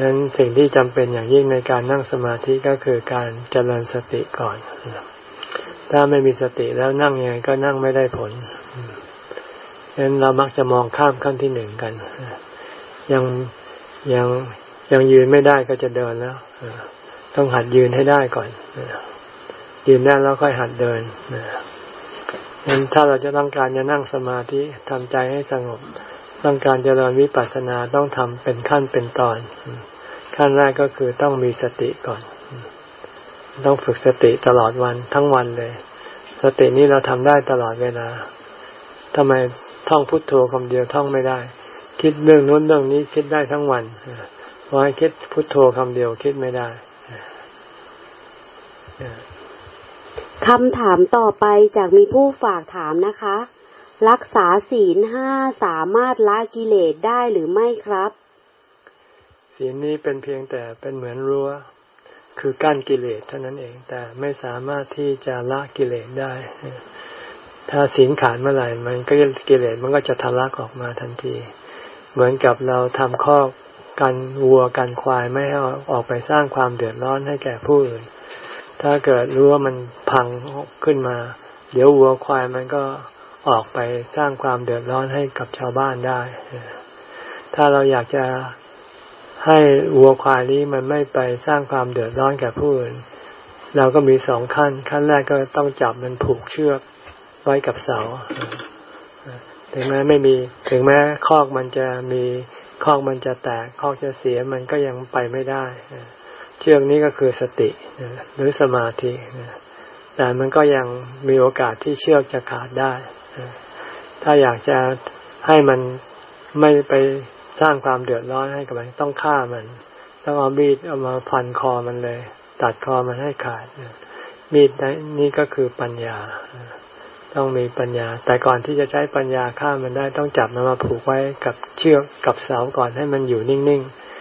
นั้นสิ่งที่จำเป็นอย่างยิ่งในการนั่งสมาธิก็คือการเจริญสติก่อน ถ้าไม่มีสติแล้วนั่งยังไงก็นั่งไม่ได้ผลนั้นเรามักจะมองข้ามขั้นที่หนึ่งกัน ยังยังยังยืนไม่ได้ก็จะเดินแล้ว ต้องหัดยืนให้ได้ก่อน ยืนได้แล้วค่อยหัดเดินงั้นถ้าเราจะต้องการจะนั่งสมาธิทำใจให้สงบ ต้องการจะเริญวิปัสสนาต้องทำเป็นขั้นเป็นตอน ขั้นแรกก็คือต้องมีสติก่อน ต้องฝึกสติตลอดวันทั้งวันเลย สตินี้เราทำได้ตลอดเวลาทำไมท่องพุทโธคำเดียวท่องไม่ได้ คิดเรื่องนู้นเรื่องนี้คิดได้ทั้งวันพราะให้คิดพุทโธคำเดียวคิดไม่ได้ คำถามต่อไปจากมีผู้ฝากถามนะคะ รักษาศีลห้าสามารถละกิเลสได้หรือไม่ครับ ศีลนี้เป็นเพียงแต่เป็นเหมือนรั้ว คือกั้นกิเลสเท่านั้นเอง แต่ไม่สามารถที่จะละกิเลสได้ ถ้าสิงขาดเมื่อไหร่มันก็กิเลสมันก็จะทะลักออกมาทันที เหมือนกับเราทำข้อกันวัวกันควายไม่ให้ออกไปสร้างความเดือดร้อนให้แก่ผู้อื่น ถ้าเกิดรู้ว่ามันพังขึ้นมา เดี๋ยววัวควายมันก็ออกไปสร้างความเดือดร้อนให้กับชาวบ้านได้ ถ้าเราอยากจะให้วัวควายนี้มันไม่ไปสร้างความเดือดร้อนแก่ผู้อื่น เราก็มีสองขั้น ขั้นแรกก็ต้องจับมันผูกเชือกไว้กับเสา ถึงแม้ไม่มี ถึงแม้คอกมันจะมีคอกมันจะแตกคอกจะเสียมันก็ยังไปไม่ได้ เชือกนี้ก็คือสติหรือสมาธิแต่มันก็ยังมีโอกาสที่เชือกจะขาดได้ ถ้าอยากจะให้มันไม่ไปสร้างความเดือดร้อนให้กับมันต้องฆ่ามัน ต้องเอามีดเอามาฟันคอมันเลย ตัดคอมันให้ขาดมีดนี่ก็คือปัญญา ต้องมีปัญญา แต่ก่อนที่จะใช้ปัญญาฆ่ามันได้ต้องจับมันมาผูกไว้กับเชือกกับเสาก่อนให้มันอยู่นิ่งๆ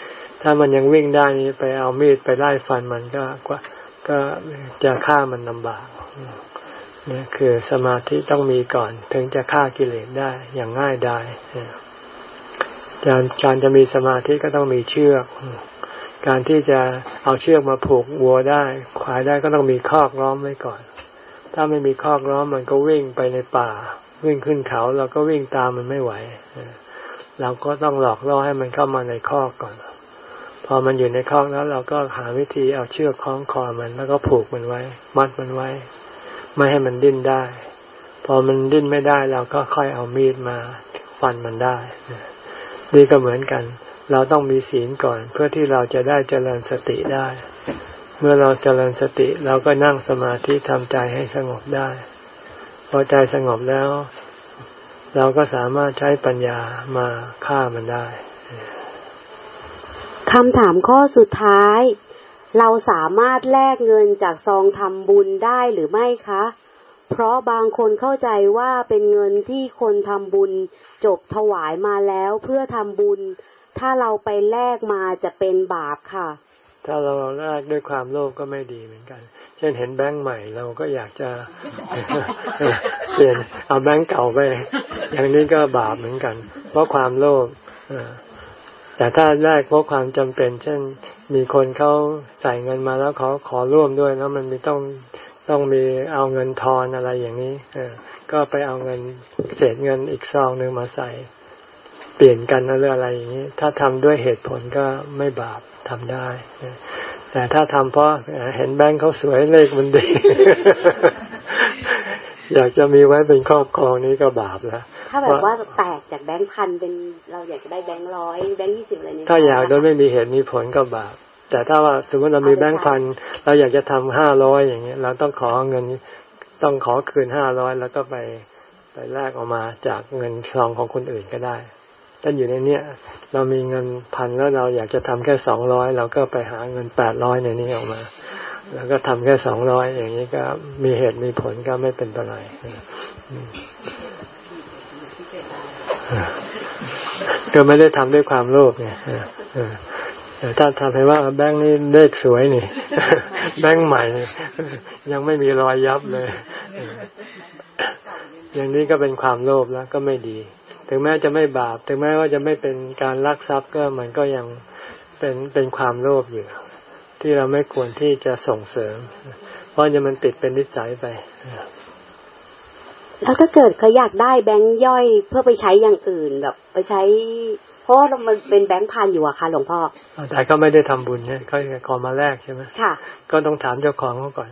ถ้ามันยังวิ่งได้นี้ไปเอามีดไปไล่ฟันมันก็ก็จะฆ่ามันลำบากนี่คือสมาธิต้องมีก่อน ถึงจะฆ่ากิเลสได้อย่างง่ายได้การการจะมีสมาธิก็ต้องมีเชือก การที่จะเอาเชือกมาผูกวัวได้ควายได้ก็ต้องมีคอกล้อมไว้ก่อน ถ้าไม่มีคอกล้อมมันก็วิ่งไปในป่า วิ่งขึ้นเขาเราก็วิ่งตามมันไม่ไหวเราก็ต้องหลอกล่อให้มันเข้ามาในคอกก่อน พอมันอยู่ในคอกแล้วเราก็หาวิธีเอาเชือกคล้องคอมันแล้วก็ผูกมันไว้ มัดมันไว้ ไม่ให้มันดิ้นได้ พอมันดิ้นไม่ได้เราก็ค่อยเอามีดมาฟันมันได้นี่ก็เหมือนกัน เราต้องมีศีลก่อน เพื่อที่เราจะได้เจริญสติได้ เมื่อเราเจริญสติเราก็นั่งสมาธิทำใจให้สงบได้ พอใจสงบแล้ว เราก็สามารถใช้ปัญญามาฆ่ามันได้ คำถามข้อสุดท้าย เราสามารถแลกเงินจากซองทำบุญได้หรือไม่คะ เพราะบางคนเข้าใจว่าเป็นเงินที่คนทำบุญ จบถวายมาแล้วเพื่อทำบุญ ถ้าเราไปแลกมาจะเป็นบาปค่ะ ถ้าเราแลกด้วยความโลภก็ไม่ดีเหมือนกัน เช่นเห็นแบงค์ใหม่เราก็อยากจะเปลี่ยนเอาแบงค์เก่าไป อย่างนี้ก็บาปเหมือนกัน เพราะความโลภ แต่ถ้าแลกเพราะความจำเป็น เช่น มีคนเขาใส่เงินมาแล้วเขาขอร่วมด้วยแล้วมันมีต้องต้องมีเอาเงินทอนอะไรอย่างนี้ เออ ก็ไปเอาเงินเศษเงินอีกซองหนึ่งมาใส่ เปลี่ยนกันอะไรอะไรอย่างนี้ ถ้าทำด้วยเหตุผลก็ไม่บาปทำได้แต่ถ้าทำเพราะเห็นแบงค์เขาสวยเลขมันดี อยากจะมีไว้เป็นครอบครองนี้ก็บาปแล้ว ถ้าแบบว่าแตกจากแบงค์พันเป็นเราอยากจะได้แบงค์ร้อยแบงค์ยี่สิบอะไรนี้ถ้าอยากโดยไม่มีเหตุมีผลก็บาปแต่ถ้าว่าสมมติเรามีแบงค์พันเราอยากจะทำห้าร้อยอย่างเงี้ย เราต้องขอเงินต้องขอคืนห้าร้อยแล้วก็ไปไปแลกออกมาจากเงินซองของคนอื่นก็ได้ถ้าอยู่ในเนี้ยเรามีเงินพันแล้วเราอยากจะทำแค่สองร้อยเราก็ไปหาเงินแปดร้อยในนี้ออกมา แล้วก็ทำแค่สองร้อยอย่างนี้ก็มีเหตุมีผลก็ไม่เป็นไร ก็ไม่ได้ทำด้วยความโลภไงถ้าทำให้ว่าแบงค์นี้เลขสวยนี่ แบงค์ใหม่ ยังไม่มีรอยยับเลย อย่างนี้ก็เป็นความโลภแล้ว ก็ไม่ดี ถึงแม้จะไม่บาป ถึงแม้ว่าจะไม่เป็นการลักทรัพย์ก็มันก็ยังเป็นเป็นความโลภอยู่ ที่เราไม่ควรที่จะส่งเสริม เพราะจะมันติดเป็นนิสัยไป แล้วถ้าเกิดเขาอยากได้แบงค์ย่อยเพื่อไปใช้อย่างอื่นแบบ ไปใช้ เพราะมันเป็นแบงค์พันอยู่อะค่ะหลวงพ่อแต่ก็ไม่ได้ทำบุญเนี่ยก็ขอมาแลกใช่ไหมค่ะ ก็ต้องถามเจ้าของเขาก่อน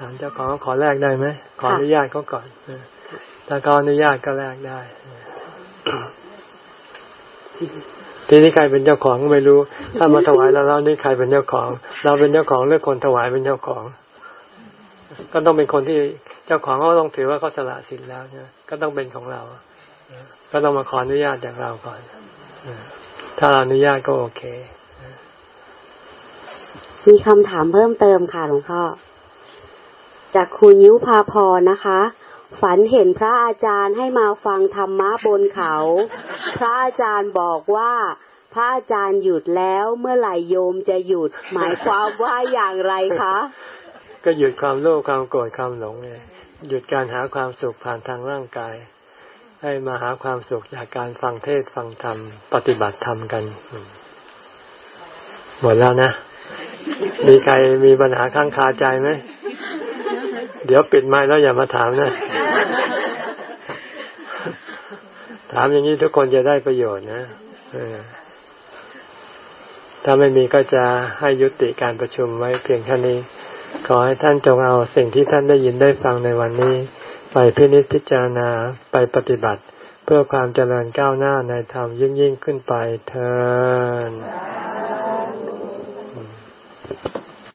ถามเจ้าของเขาขอแลกได้ไหมขออนุญาตเขาก่อนถ้าเขาอนุญาตก็แลกได้ทีนี้ใครเป็นเจ้าของก็ไม่รู้ ถ้ามาถวายแล้วเรานี่ใครเป็นเจ้าของ เราเป็นเจ้าของหรือคนถวายเป็นเจ้าของ ก็ต้องเป็นคนที่เจ้าของเขาต้องถือว่าเขาสละสิทธิ์แล้วเนี่ยก็ต้องเป็นของเรา ก็ต้องมาขออนุญาตจากเราก่อนถ้าอนุญาตก็โอเค มีคำถามเพิ่มเติมค่ะหลวงพ่อ จากคุณยุพาพรนะคะ ฝันเห็นพระอาจารย์ให้มาฟังธรรมะบนเขา พระอาจารย์บอกว่าพระอาจารย์หยุดแล้วเมื่อไหร่โยมจะหยุด หมายความว่าอย่างไรคะ ก็หยุดความโลภความโกรธความหลงไงหยุดการหาความสุขผ่านทางร่างกาย ให้มาหาความสุขจากการฟังเทศฟังธรรม ปฏิบัติธรรมกันหมดแล้วนะ มีใครมีปัญหาข้างคาใจไหม เดี๋ยวปิดไม้แล้วอย่ามาถามนะ ถามอย่างนี้ทุกคนจะได้ประโยชน์นะถ้าไม่มีก็จะให้ยุติการประชุมไว้เพียงแค่นี้ ขอให้ท่านจงเอาสิ่งที่ท่านได้ยินได้ฟังในวันนี้ ไปพินิจพิจารณาไปปฏิบัติ เพื่อความเจริญก้าวหน้าในธรรมยิ่งยิ่งขึ้นไปเทอ